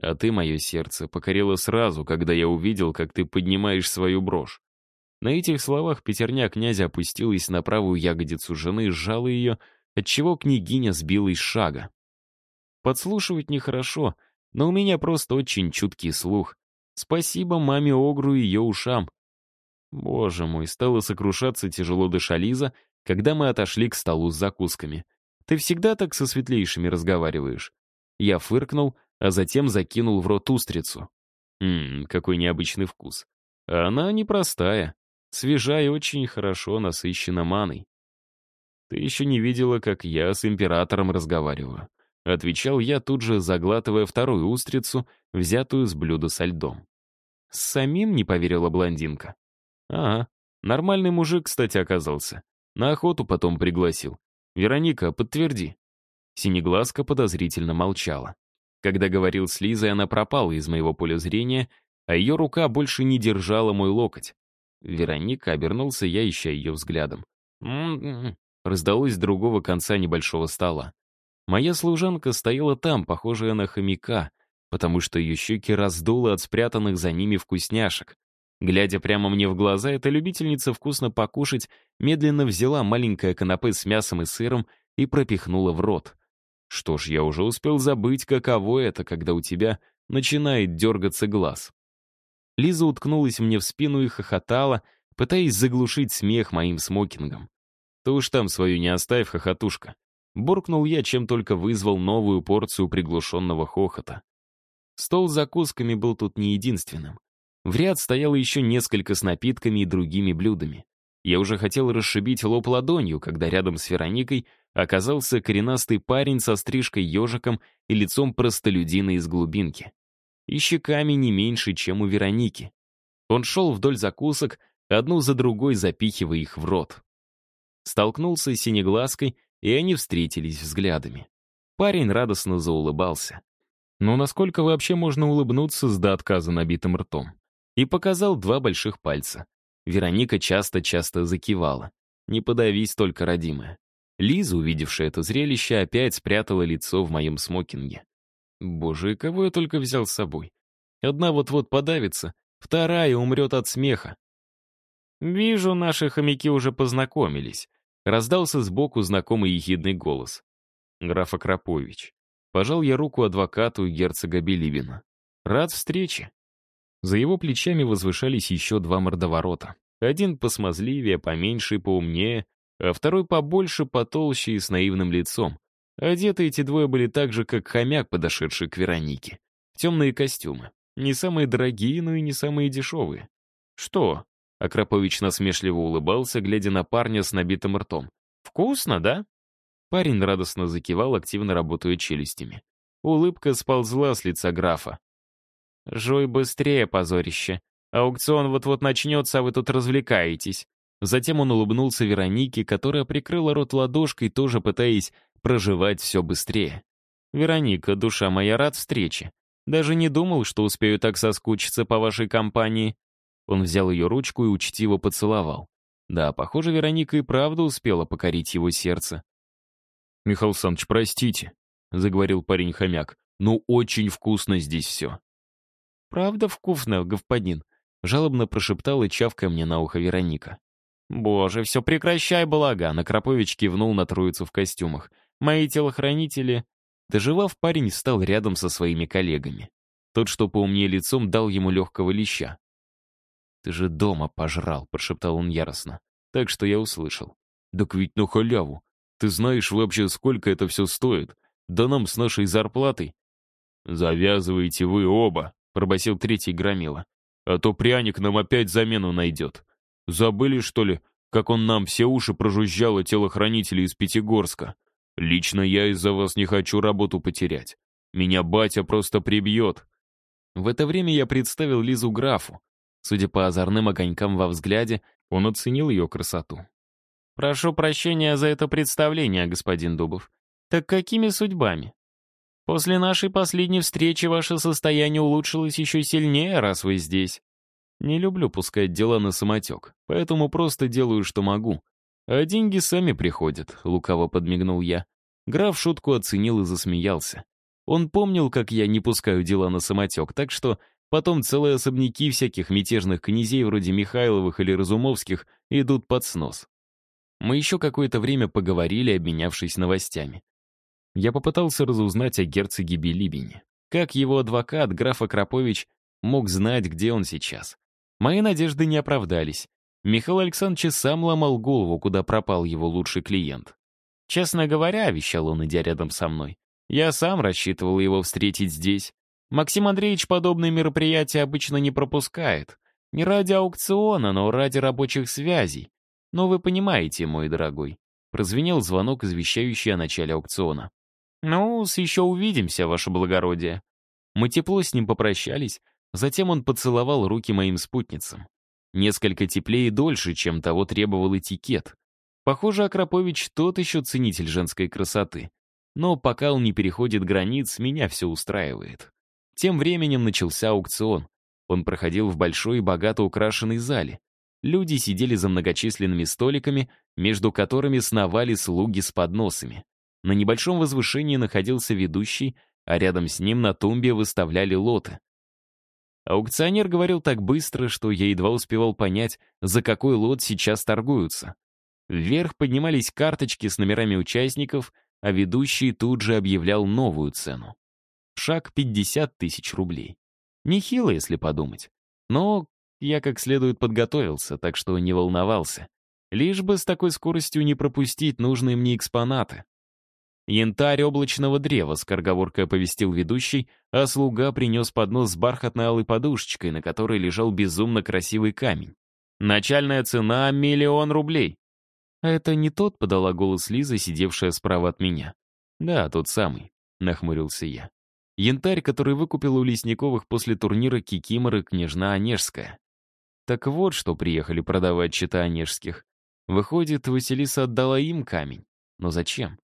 А ты мое сердце покорила сразу, когда я увидел, как ты поднимаешь свою брошь. На этих словах пятерня князя опустилась на правую ягодицу жены, сжала ее, отчего княгиня сбилась с шага. Подслушивать нехорошо, но у меня просто очень чуткий слух. Спасибо маме Огру и ее ушам. Боже мой, стало сокрушаться тяжело дыша Лиза, когда мы отошли к столу с закусками. Ты всегда так со светлейшими разговариваешь?» Я фыркнул, а затем закинул в рот устрицу. Ммм, какой необычный вкус. А она непростая, свежая и очень хорошо насыщена маной. «Ты еще не видела, как я с императором разговариваю», — отвечал я, тут же заглатывая вторую устрицу, взятую с блюда со льдом. «С самим не поверила блондинка?» «Ага, нормальный мужик, кстати, оказался. На охоту потом пригласил. «Вероника, подтверди». Синеглазка подозрительно молчала. Когда говорил с Лизой, она пропала из моего поля зрения, а ее рука больше не держала мой локоть. Вероника обернулся я, ища ее взглядом. «М-м-м», раздалось с другого конца небольшого стола. Моя служанка стояла там, похожая на хомяка, потому что ее щеки раздуло от спрятанных за ними вкусняшек. Глядя прямо мне в глаза, эта любительница вкусно покушать медленно взяла маленькое канапе с мясом и сыром и пропихнула в рот. Что ж, я уже успел забыть, каково это, когда у тебя начинает дергаться глаз. Лиза уткнулась мне в спину и хохотала, пытаясь заглушить смех моим смокингом. «Ты уж там свою не оставь, хохотушка». Буркнул я, чем только вызвал новую порцию приглушенного хохота. Стол с закусками был тут не единственным. В ряд стояло еще несколько с напитками и другими блюдами. Я уже хотел расшибить лоб ладонью, когда рядом с Вероникой оказался коренастый парень со стрижкой-ежиком и лицом простолюдина из глубинки. И щеками не меньше, чем у Вероники. Он шел вдоль закусок, одну за другой запихивая их в рот. Столкнулся с синеглазкой, и они встретились взглядами. Парень радостно заулыбался. Но насколько вообще можно улыбнуться с до отказа набитым ртом? И показал два больших пальца. Вероника часто-часто закивала. «Не подавись только, родимая». Лиза, увидевшая это зрелище, опять спрятала лицо в моем смокинге. Боже, и кого я только взял с собой? Одна вот-вот подавится, вторая умрет от смеха. «Вижу, наши хомяки уже познакомились», — раздался сбоку знакомый ехидный голос. Граф Акрапович. Пожал я руку адвокату и герцога Беливина. Рад встрече. За его плечами возвышались еще два мордоворота. Один посмазливее, поменьше и поумнее, а второй побольше, потолще и с наивным лицом. Одеты эти двое были так же, как хомяк, подошедший к Веронике. темные костюмы. Не самые дорогие, но и не самые дешевые. «Что?» — Акрапович насмешливо улыбался, глядя на парня с набитым ртом. «Вкусно, да?» Парень радостно закивал, активно работая челюстями. Улыбка сползла с лица графа. «Жуй быстрее, позорище. Аукцион вот-вот начнется, а вы тут развлекаетесь». Затем он улыбнулся Веронике, которая прикрыла рот ладошкой, тоже пытаясь проживать все быстрее. «Вероника, душа моя, рад встрече. Даже не думал, что успею так соскучиться по вашей компании». Он взял ее ручку и учтиво поцеловал. Да, похоже, Вероника и правда успела покорить его сердце. «Михаил Александрович, простите», — заговорил парень-хомяк, «ну очень вкусно здесь все. «Правда вкусно, господин?» — жалобно прошептала чавкая мне на ухо Вероника. «Боже, все прекращай, балаган!» — Акрапович кивнул на троицу в костюмах. «Мои телохранители...» Доживав, парень встал рядом со своими коллегами. Тот, что поумнее лицом, дал ему легкого леща. «Ты же дома пожрал», — прошептал он яростно. Так что я услышал. «Так ведь на халяву. Ты знаешь вообще, сколько это все стоит? Да нам с нашей зарплатой...» «Завязывайте вы оба», пробасил третий громила. «А то пряник нам опять замену найдет. Забыли, что ли, как он нам все уши прожужжал от телохранителей из Пятигорска? Лично я из-за вас не хочу работу потерять. Меня батя просто прибьет». В это время я представил Лизу графу. Судя по озорным огонькам во взгляде, он оценил ее красоту. «Прошу прощения за это представление, господин Дубов. Так какими судьбами?» После нашей последней встречи ваше состояние улучшилось еще сильнее, раз вы здесь. Не люблю пускать дела на самотек, поэтому просто делаю, что могу. А деньги сами приходят, лукаво подмигнул я. Граф шутку оценил и засмеялся. Он помнил, как я не пускаю дела на самотек, так что потом целые особняки всяких мятежных князей вроде Михайловых или Разумовских идут под снос. Мы еще какое-то время поговорили, обменявшись новостями. Я попытался разузнать о герцоге Билибине. Как его адвокат, граф Акрапович, мог знать, где он сейчас? Мои надежды не оправдались. Михаил Александрович сам ломал голову, куда пропал его лучший клиент. «Честно говоря», — вещал он, идя рядом со мной, «я сам рассчитывал его встретить здесь. Максим Андреевич подобные мероприятия обычно не пропускает. Не ради аукциона, но ради рабочих связей. Но вы понимаете, мой дорогой». Прозвенел звонок, извещающий о начале аукциона. «Ну, еще увидимся, ваше благородие». Мы тепло с ним попрощались, затем он поцеловал руки моим спутницам. Несколько теплее и дольше, чем того требовал этикет. Похоже, Акрапович тот еще ценитель женской красоты. Но пока он не переходит границ, меня все устраивает. Тем временем начался аукцион. Он проходил в большой и богато украшенной зале. Люди сидели за многочисленными столиками, между которыми сновали слуги с подносами. На небольшом возвышении находился ведущий, а рядом с ним на тумбе выставляли лоты. Аукционер говорил так быстро, что я едва успевал понять, за какой лот сейчас торгуются. Вверх поднимались карточки с номерами участников, а ведущий тут же объявлял новую цену. Шаг 50 тысяч рублей. Нехило, если подумать. Но я как следует подготовился, так что не волновался. Лишь бы с такой скоростью не пропустить нужные мне экспонаты. «Янтарь облачного древа», — скороговоркой оповестил ведущий, а слуга принес поднос с бархатной алой подушечкой, на которой лежал безумно красивый камень. «Начальная цена — миллион рублей». «А это не тот?» — подала голос Лиза, сидевшая справа от меня. «Да, тот самый», — нахмурился я. «Янтарь, который выкупил у Лесниковых после турнира Кикиморы княжна Онежская». Так вот, что приехали продавать чита Онежских. Выходит, Василиса отдала им камень. Но зачем?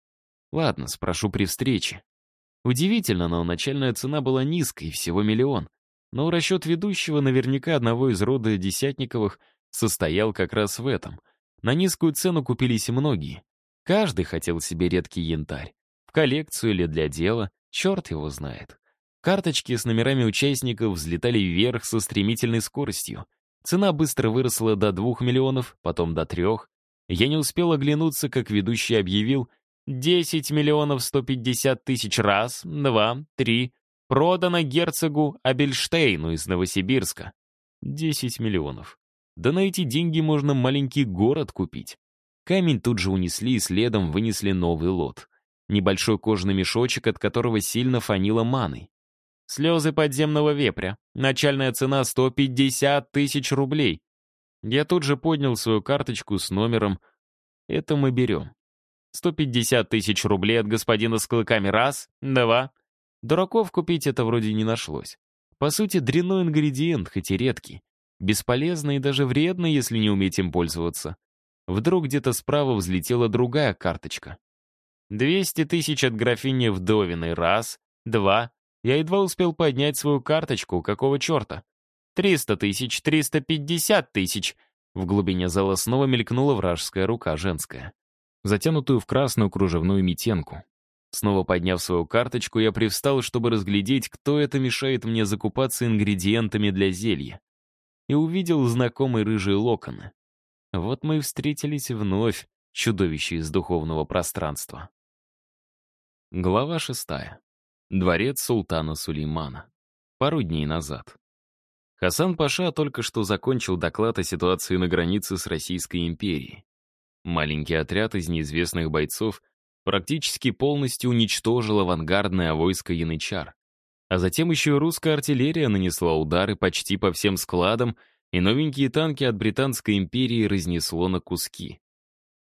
Ладно, спрошу при встрече. Удивительно, но начальная цена была низкой, всего миллион. Но расчет ведущего, наверняка одного из рода Десятниковых, состоял как раз в этом. На низкую цену купились многие. Каждый хотел себе редкий янтарь. В коллекцию или для дела, черт его знает. Карточки с номерами участников взлетали вверх со стремительной скоростью. Цена быстро выросла до двух миллионов, потом до трех. Я не успел оглянуться, как ведущий объявил, 10 миллионов 150 тысяч раз, два, три. Продано герцогу Абельштейну из Новосибирска. 10 миллионов. Да на эти деньги можно маленький город купить. Камень тут же унесли и следом вынесли новый лот. Небольшой кожаный мешочек, от которого сильно фанило маной. Слезы подземного вепря. Начальная цена 150 тысяч рублей. Я тут же поднял свою карточку с номером. Это мы берем. 150 тысяч рублей от господина с клыками раз, два. Дураков купить это вроде не нашлось. По сути, дрянной ингредиент, хоть и редкий. Бесполезный и даже вредный, если не уметь им пользоваться. Вдруг где-то справа взлетела другая карточка. 200 тысяч от графини Вдовиной. Раз, два. Я едва успел поднять свою карточку. Какого черта? 300 тысяч, 350 тысяч. В глубине зала снова мелькнула вражеская рука женская затянутую в красную кружевную митенку. Снова подняв свою карточку, я привстал, чтобы разглядеть, кто это мешает мне закупаться ингредиентами для зелья. И увидел знакомые рыжие локоны. Вот мы и встретились вновь, чудовище из духовного пространства. Глава шестая. Дворец султана Сулеймана. Пару дней назад. Хасан Паша только что закончил доклад о ситуации на границе с Российской империей. Маленький отряд из неизвестных бойцов практически полностью уничтожил авангардное войско янычар. А затем еще и русская артиллерия нанесла удары почти по всем складам, и новенькие танки от Британской империи разнесло на куски.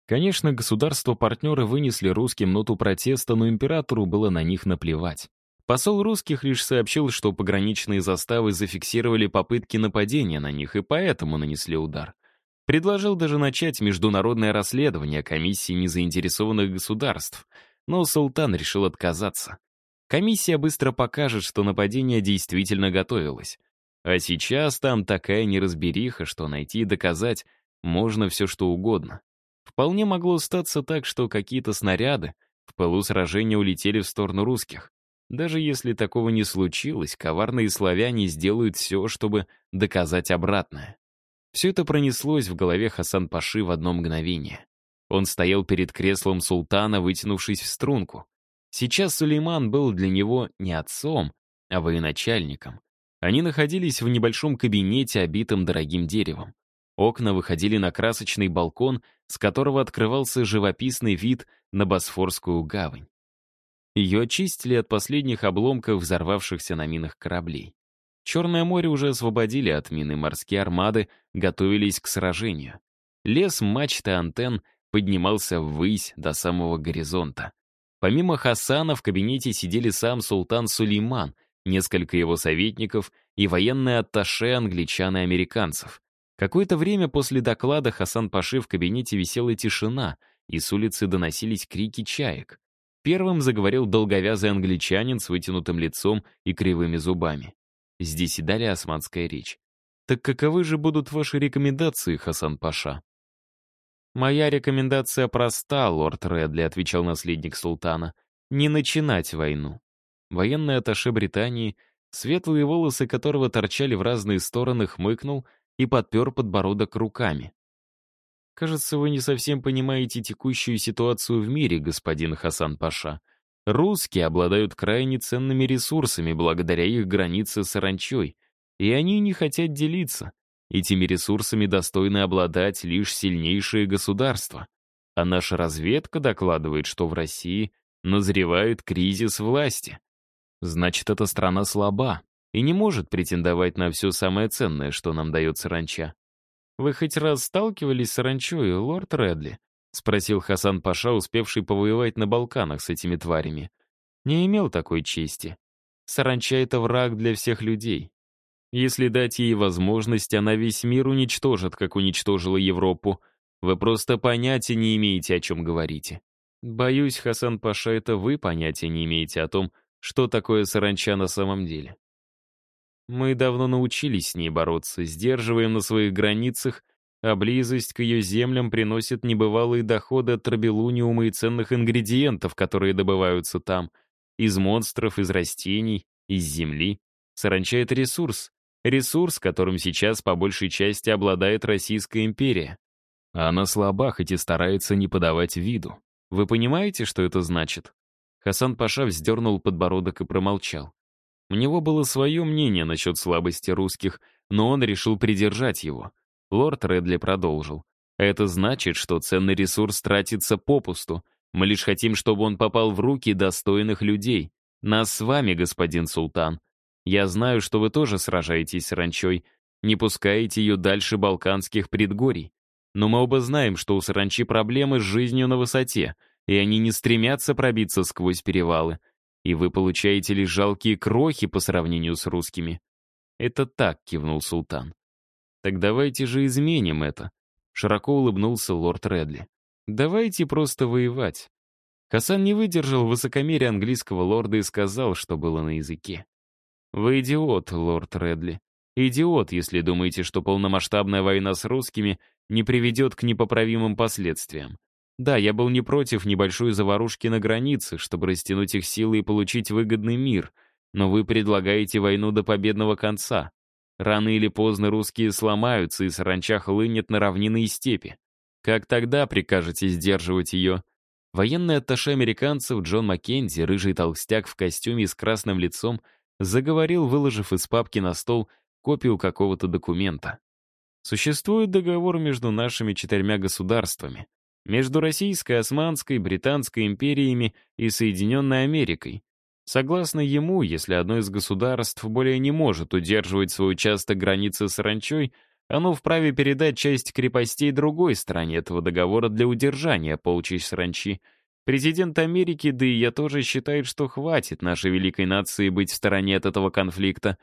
Конечно, государства-партнеры вынесли русским ноту протеста, но императору было на них наплевать. Посол русских лишь сообщил, что пограничные заставы зафиксировали попытки нападения на них и поэтому нанесли удар. Предложил даже начать международное расследование комиссии незаинтересованных государств, но султан решил отказаться. Комиссия быстро покажет, что нападение действительно готовилось. А сейчас там такая неразбериха, что найти и доказать можно все что угодно. Вполне могло статься так, что какие-то снаряды в пылу сражения улетели в сторону русских. Даже если такого не случилось, коварные славяне сделают все, чтобы доказать обратное. Все это пронеслось в голове Хасан-Паши в одно мгновение. Он стоял перед креслом султана, вытянувшись в струнку. Сейчас Сулейман был для него не отцом, а военачальником. Они находились в небольшом кабинете, обитом дорогим деревом. Окна выходили на красочный балкон, с которого открывался живописный вид на Босфорскую гавань. Ее очистили от последних обломков взорвавшихся на минах кораблей. Черное море уже освободили от мины, морские армады готовились к сражению. Лес мачты антенн поднимался ввысь до самого горизонта. Помимо Хасана в кабинете сидели сам султан Сулейман, несколько его советников и военные атташе англичан и американцев. Какое-то время после доклада Хасан Паши в кабинете висела тишина, и с улицы доносились крики чаек. Первым заговорил долговязый англичанин с вытянутым лицом и кривыми зубами. Здесь и далее османская речь. Так каковы же будут ваши рекомендации, Хасан Паша? «Моя рекомендация проста, лорд Редли», — отвечал наследник султана. «Не начинать войну». Военный атташе Британии, светлые волосы которого торчали в разные стороны, хмыкнул и подпер подбородок руками. «Кажется, вы не совсем понимаете текущую ситуацию в мире, господин Хасан Паша. Русские обладают крайне ценными ресурсами благодаря их границе с Аранчой. И они не хотят делиться. Этими ресурсами достойны обладать лишь сильнейшие государства. А наша разведка докладывает, что в России назревает кризис власти. Значит, эта страна слаба и не может претендовать на все самое ценное, что нам дает саранча. «Вы хоть раз сталкивались с саранчой, лорд Редли?» — спросил Хасан Паша, успевший повоевать на Балканах с этими тварями. «Не имел такой чести. Саранча — это враг для всех людей. Если дать ей возможность, она весь мир уничтожит, как уничтожила Европу. Вы просто понятия не имеете, о чем говорите. Боюсь, Хасан Паша, это вы понятия не имеете о том, что такое саранча на самом деле. Мы давно научились с ней бороться, сдерживаем на своих границах, а близость к ее землям приносит небывалые доходы от трабелуниума и ценных ингредиентов, которые добываются там, из монстров, из растений, из земли. Саранча — это ресурс, ресурс, которым сейчас по большей части обладает Российская империя. А она слаба, хоть и старается не подавать виду. Вы понимаете, что это значит? Хасан Паша вздернул подбородок и промолчал. У него было свое мнение насчет слабости русских, но он решил придержать его. Лорд Редли продолжил. «Это значит, что ценный ресурс тратится попусту. Мы лишь хотим, чтобы он попал в руки достойных людей. Нас с вами, господин султан. Я знаю, что вы тоже сражаетесь с ранчой, не пускаете ее дальше балканских предгорий. Но мы оба знаем, что у саранчи проблемы с жизнью на высоте, и они не стремятся пробиться сквозь перевалы и вы получаете лишь жалкие крохи по сравнению с русскими. Это так, кивнул султан. Так давайте же изменим это. Широко улыбнулся лорд Редли. Давайте просто воевать. Хасан не выдержал высокомерия английского лорда и сказал, что было на языке. «Вы идиот, лорд Редли. Идиот, если думаете, что полномасштабная война с русскими не приведет к непоправимым последствиям. Да, я был не против небольшой заварушки на границе, чтобы растянуть их силы и получить выгодный мир, но вы предлагаете войну до победного конца. Рано или поздно русские сломаются, и саранча хлынет на равнины и степи. Как тогда прикажете сдерживать ее? Военный атташе американцев Джон Маккензи, рыжий толстяк в костюме с красным лицом, заговорил, выложив из папки на стол копию какого-то документа. Существует договор между нашими четырьмя государствами, между Российской, Османской, Британской империями и Соединенной Америкой. Согласно ему, если одно из государств более не может удерживать свой участок границы с ранчой, оно вправе передать часть крепостей другой стороне этого договора для удержания полчищ саранчи. Президент Америки, да и я тоже считает, что хватит нашей великой нации быть в стороне от этого конфликта.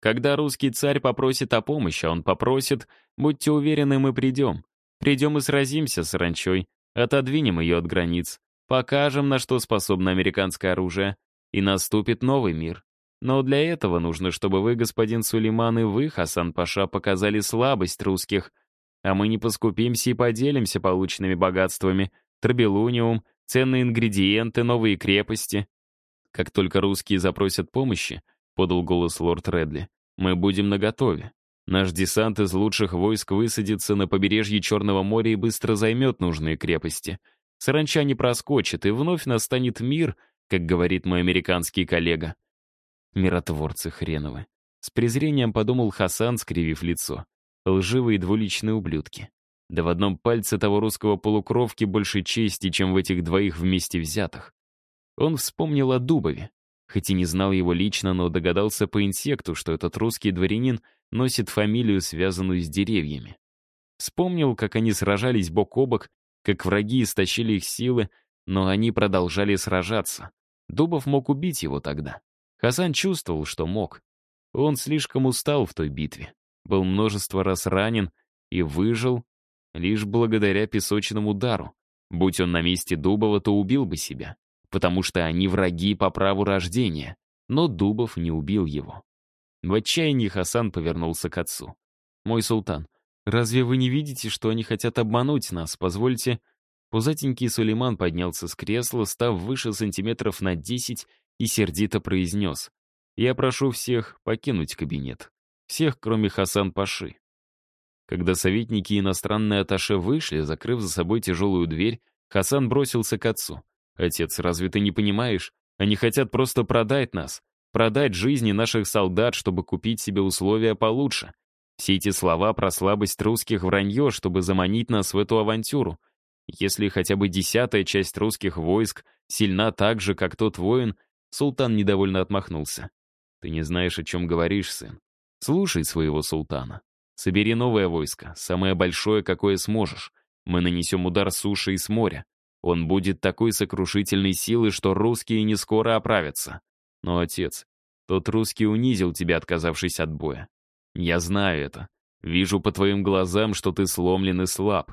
Когда русский царь попросит о помощи, а он попросит, будьте уверены, мы придем. Придем и сразимся с ранчой, отодвинем ее от границ, покажем, на что способно американское оружие, и наступит новый мир. Но для этого нужно, чтобы вы, господин Сулейман, и вы, Хасан Паша, показали слабость русских, а мы не поскупимся и поделимся полученными богатствами, трабелуниум, ценные ингредиенты, новые крепости. Как только русские запросят помощи, подал голос лорд Редли, мы будем наготове. Наш десант из лучших войск высадится на побережье Черного моря и быстро займет нужные крепости. Саранча не проскочит, и вновь настанет мир, как говорит мой американский коллега. Миротворцы хреновы. С презрением подумал Хасан, скривив лицо. Лживые двуличные ублюдки. Да в одном пальце того русского полукровки больше чести, чем в этих двоих вместе взятых. Он вспомнил о Дубове. Хоть и не знал его лично, но догадался по инсекту, что этот русский дворянин носит фамилию, связанную с деревьями. Вспомнил, как они сражались бок о бок, как враги истощили их силы, но они продолжали сражаться. Дубов мог убить его тогда. Хасан чувствовал, что мог. Он слишком устал в той битве, был множество раз ранен и выжил лишь благодаря песочному удару. Будь он на месте Дубова, то убил бы себя, потому что они враги по праву рождения, но Дубов не убил его. В отчаянии Хасан повернулся к отцу. «Мой султан, разве вы не видите, что они хотят обмануть нас? Позвольте...» Пузатенький Сулейман поднялся с кресла, став выше сантиметров на десять, и сердито произнес. «Я прошу всех покинуть кабинет. Всех, кроме Хасан-Паши». Когда советники и иностранные аташе вышли, закрыв за собой тяжелую дверь, Хасан бросился к отцу. «Отец, разве ты не понимаешь? Они хотят просто продать нас. продать жизни наших солдат, чтобы купить себе условия получше. Все эти слова про слабость русских вранье, чтобы заманить нас в эту авантюру. Если хотя бы десятая часть русских войск сильна так же, как тот воин, султан недовольно отмахнулся. Ты не знаешь, о чем говоришь, сын. Слушай своего султана. Собери новое войско, самое большое, какое сможешь. Мы нанесем удар с суши и с моря. Он будет такой сокрушительной силы, что русские не скоро оправятся. Но, отец, тот русский унизил тебя, отказавшись от боя. Я знаю это. Вижу по твоим глазам, что ты сломлен и слаб.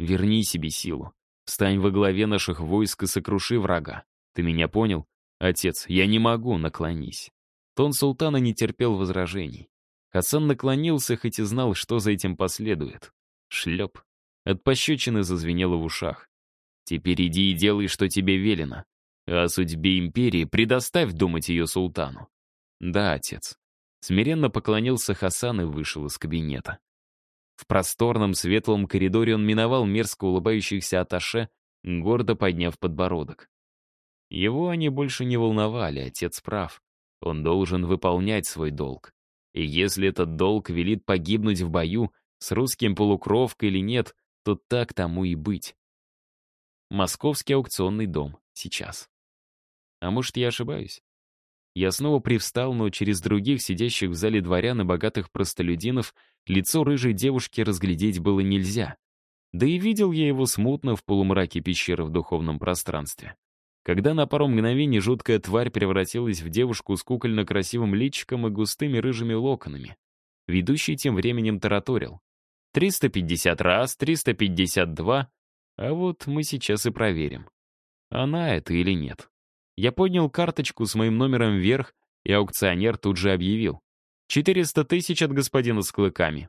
Верни себе силу. Встань во главе наших войск и сокруши врага. Ты меня понял? Отец, я не могу, наклонись. Тон султана не терпел возражений. Хасан наклонился, хоть и знал, что за этим последует. Шлеп. От пощечины зазвенело в ушах. Теперь иди и делай, что тебе велено. А о судьбе империи предоставь думать ее султану. Да, отец. Смиренно поклонился Хасан и вышел из кабинета. В просторном светлом коридоре он миновал мерзко улыбающихся аташе, гордо подняв подбородок. Его они больше не волновали, отец прав. Он должен выполнять свой долг. И если этот долг велит погибнуть в бою, с русским полукровкой или нет, то так тому и быть. Московский аукционный дом. Сейчас. А может, я ошибаюсь? Я снова привстал, но через других сидящих в зале дворян и богатых простолюдинов лицо рыжей девушки разглядеть было нельзя. Да и видел я его смутно в полумраке пещеры в духовном пространстве. Когда на пару мгновений жуткая тварь превратилась в девушку с кукольно-красивым личиком и густыми рыжими локонами. Ведущий тем временем тараторил. 350 раз, 352, а вот мы сейчас и проверим, она это или нет. Я поднял карточку с моим номером вверх, и аукционер тут же объявил. 400 тысяч от господина с клыками.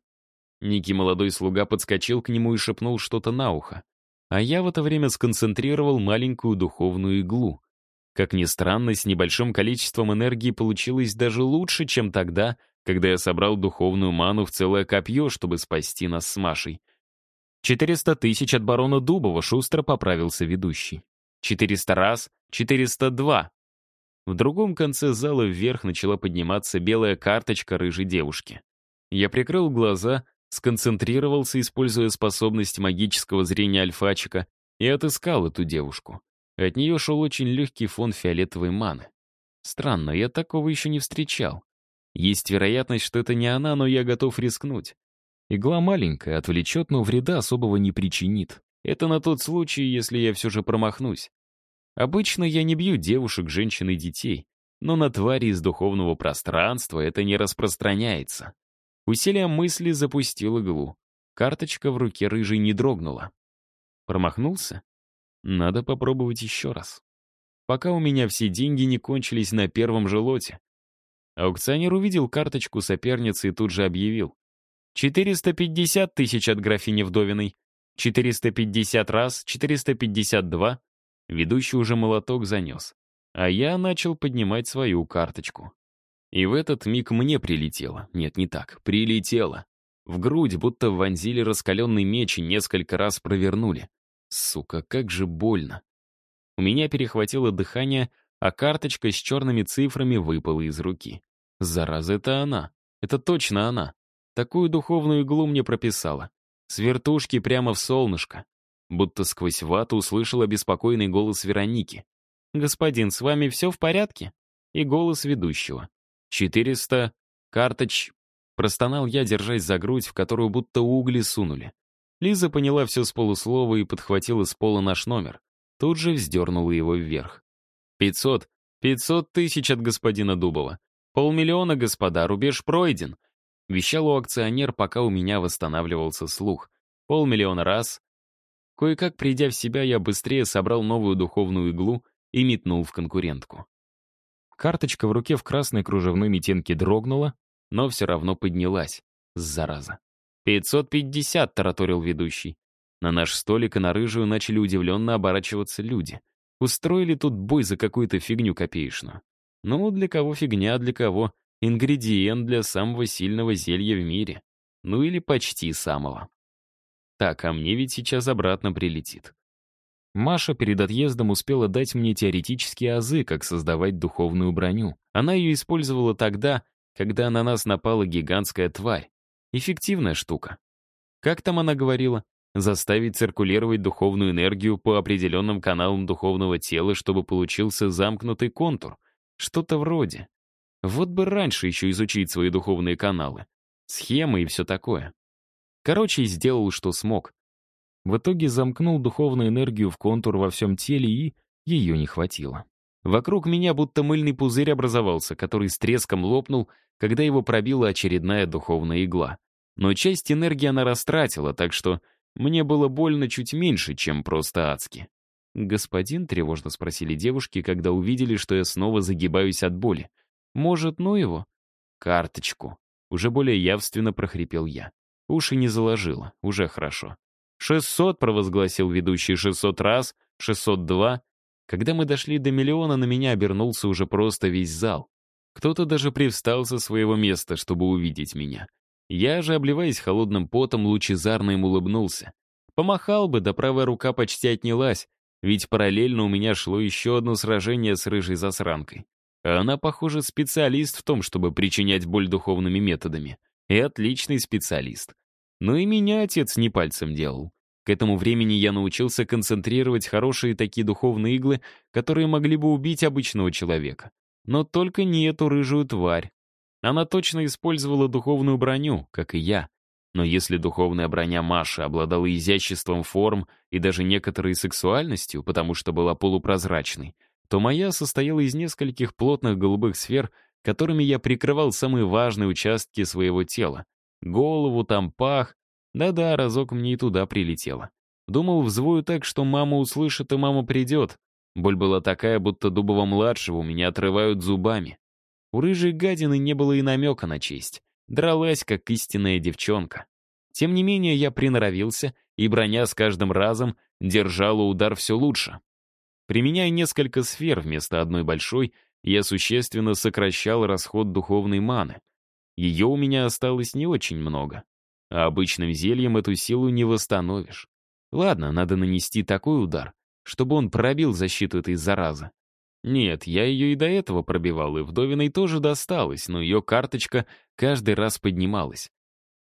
Некий молодой слуга подскочил к нему и шепнул что-то на ухо. А я в это время сконцентрировал маленькую духовную иглу. Как ни странно, с небольшим количеством энергии получилось даже лучше, чем тогда, когда я собрал духовную ману в целое копье, чтобы спасти нас с Машей. «Четыреста тысяч от барона Дубова», — шустро поправился ведущий. «Четыреста раз, 402. В другом конце зала вверх начала подниматься белая карточка рыжей девушки. Я прикрыл глаза, сконцентрировался, используя способность магического зрения альфачика, и отыскал эту девушку. От нее шел очень легкий фон фиолетовой маны. Странно, я такого еще не встречал. Есть вероятность, что это не она, но я готов рискнуть. Игла маленькая, отвлечет, но вреда особого не причинит. Это на тот случай, если я все же промахнусь. Обычно я не бью девушек, женщин и детей, но на твари из духовного пространства это не распространяется. Усилием мысли запустил иглу. Карточка в руке рыжей не дрогнула. Промахнулся? Надо попробовать еще раз. Пока у меня все деньги не кончились на первом же лоте. Аукционер увидел карточку соперницы и тут же объявил. 450 тысяч от графини Вдовиной, 450 раз, 452, Ведущий уже молоток занес. А я начал поднимать свою карточку. И в этот миг мне прилетело. Нет, не так. Прилетело. В грудь будто вонзили раскаленный меч и несколько раз провернули. Сука, как же больно. У меня перехватило дыхание, а карточка с черными цифрами выпала из руки. Зараза, это она. Это точно она. Такую духовную иглу мне прописала. С вертушки прямо в солнышко будто сквозь вату услышал обеспокоенный голос Вероники. «Господин, с вами все в порядке?» И голос ведущего. «Четыреста... карточ...» Простонал я, держась за грудь, в которую будто угли сунули. Лиза поняла все с полуслова и подхватила с пола наш номер. Тут же вздернула его вверх. «Пятьсот... пятьсот тысяч от господина Дубова. Полмиллиона, господа, рубеж пройден!» Вещал у акционер, пока у меня восстанавливался слух. Полмиллиона раз, Кое-как придя в себя, я быстрее собрал новую духовную иглу и метнул в конкурентку. Карточка в руке в красной кружевной метенке дрогнула, но все равно поднялась. Зараза. «Пятьсот пятьдесят», — тараторил ведущий. На наш столик и на рыжую начали удивленно оборачиваться люди. Устроили тут бой за какую-то фигню копеечную. Ну, для кого фигня, для кого ингредиент для самого сильного зелья в мире. Ну или почти самого. Так, а мне ведь сейчас обратно прилетит. Маша перед отъездом успела дать мне теоретические азы, как создавать духовную броню. Она ее использовала тогда, когда на нас напала гигантская тварь. Эффективная штука. Как там она говорила? Заставить циркулировать духовную энергию по определенным каналам духовного тела, чтобы получился замкнутый контур. Что-то вроде. Вот бы раньше еще изучить свои духовные каналы. Схемы и все такое. Короче, сделал, что смог. В итоге замкнул духовную энергию в контур во всем теле и ее не хватило. Вокруг меня будто мыльный пузырь образовался, который с треском лопнул, когда его пробила очередная духовная игла. Но часть энергии она растратила, так что мне было больно чуть меньше, чем просто адски. «Господин?» — тревожно спросили девушки, когда увидели, что я снова загибаюсь от боли. «Может, ну его?» «Карточку». Уже более явственно прохрипел я. Уши не заложило, уже хорошо. «Шестьсот», — провозгласил ведущий, «шестьсот раз», «шестьсот два». Когда мы дошли до миллиона, на меня обернулся уже просто весь зал. Кто-то даже привстал со своего места, чтобы увидеть меня. Я же, обливаясь холодным потом, лучезарно им улыбнулся. Помахал бы, да правая рука почти отнялась, ведь параллельно у меня шло еще одно сражение с рыжей засранкой. Она, похоже, специалист в том, чтобы причинять боль духовными методами. И отличный специалист. Но и меня отец не пальцем делал. К этому времени я научился концентрировать хорошие такие духовные иглы, которые могли бы убить обычного человека. Но только не эту рыжую тварь. Она точно использовала духовную броню, как и я. Но если духовная броня Маши обладала изяществом форм и даже некоторой сексуальностью, потому что была полупрозрачной, то моя состояла из нескольких плотных голубых сфер, которыми я прикрывал самые важные участки своего тела. Голову, там пах. Да-да, разок мне и туда прилетело. Думал, взвою так, что мама услышит и мама придет. Боль была такая, будто Дубова-младшего у меня отрывают зубами. У рыжей гадины не было и намека на честь. Дралась, как истинная девчонка. Тем не менее, я приноровился, и броня с каждым разом держала удар все лучше. Применяя несколько сфер вместо одной большой, я существенно сокращал расход духовной маны. Ее у меня осталось не очень много. А обычным зельем эту силу не восстановишь. Ладно, надо нанести такой удар, чтобы он пробил защиту этой заразы. Нет, я ее и до этого пробивал, и вдовиной тоже досталось, но ее карточка каждый раз поднималась.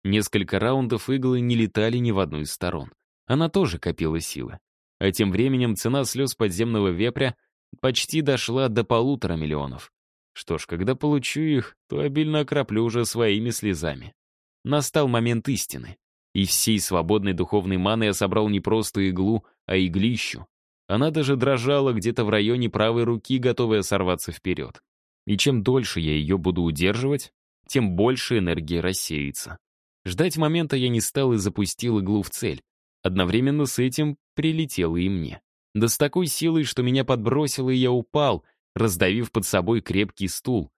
Несколько раундов иглы не летали ни в одну из сторон. Она тоже копила силы. А тем временем цена слез подземного вепря почти дошла до полутора миллионов. Что ж, когда получу их, то обильно окроплю уже своими слезами. Настал момент истины. И всей свободной духовной маны я собрал не просто иглу, а иглищу. Она даже дрожала где-то в районе правой руки, готовая сорваться вперед. И чем дольше я ее буду удерживать, тем больше энергии рассеется. Ждать момента я не стал и запустил иглу в цель. Одновременно с этим прилетело и мне. Да с такой силой, что меня подбросило, и я упал, раздавив под собой крепкий стул.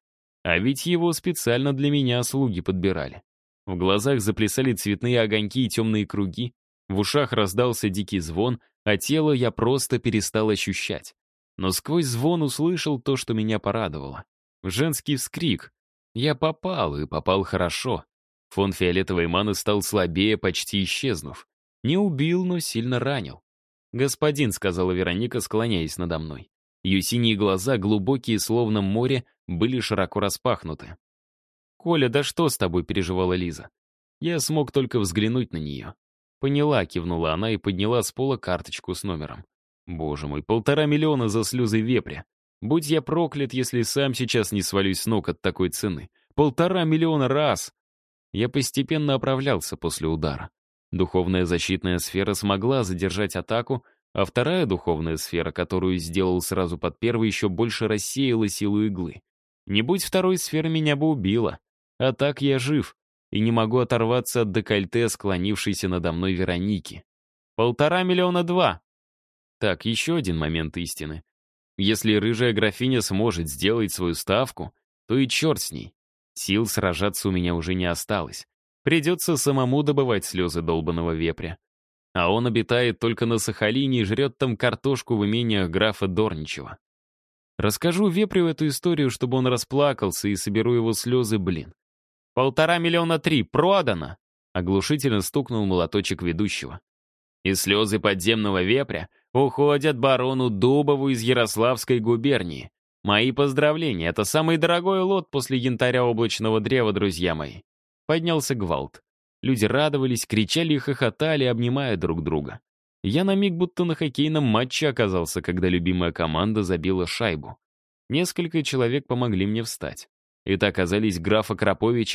А ведь его специально для меня слуги подбирали. В глазах заплясали цветные огоньки и темные круги, в ушах раздался дикий звон, а тело я просто перестал ощущать. Но сквозь звон услышал то, что меня порадовало. Женский вскрик. Я попал, и попал хорошо. Фон фиолетовой маны стал слабее, почти исчезнув. Не убил, но сильно ранил. «Господин», — сказала Вероника, склоняясь надо мной. Ее синие глаза, глубокие, словно море, были широко распахнуты. «Коля, да что с тобой?» — переживала Лиза. Я смог только взглянуть на нее. «Поняла», — кивнула она и подняла с пола карточку с номером. «Боже мой, полтора миллиона за слезы вепря. Будь я проклят, если сам сейчас не свалюсь с ног от такой цены. Полтора миллиона раз!» Я постепенно оправлялся после удара. Духовная защитная сфера смогла задержать атаку, а вторая духовная сфера, которую сделал сразу под первой, еще больше рассеяла силу иглы. Не будь второй сферы, меня бы убило. А так я жив и не могу оторваться от декольте, склонившейся надо мной Вероники. Полтора миллиона два. Так, еще один момент истины. Если рыжая графиня сможет сделать свою ставку, то и черт с ней. Сил сражаться у меня уже не осталось. Придется самому добывать слезы долбанного вепря. А он обитает только на Сахалине и жрет там картошку в имениях графа Дорничева. Расскажу вепрю эту историю, чтобы он расплакался, и соберу его слезы, блин. «Полтора миллиона три, продано!» Оглушительно стукнул молоточек ведущего. И слезы подземного вепря уходят барону Дубову из Ярославской губернии. Мои поздравления, это самый дорогой лот после янтаря облачного древа, друзья мои. Поднялся гвалт. Люди радовались, кричали и хохотали, обнимая друг друга. Я на миг будто на хоккейном матче оказался, когда любимая команда забила шайбу. Несколько человек помогли мне встать. Это оказались граф Акропович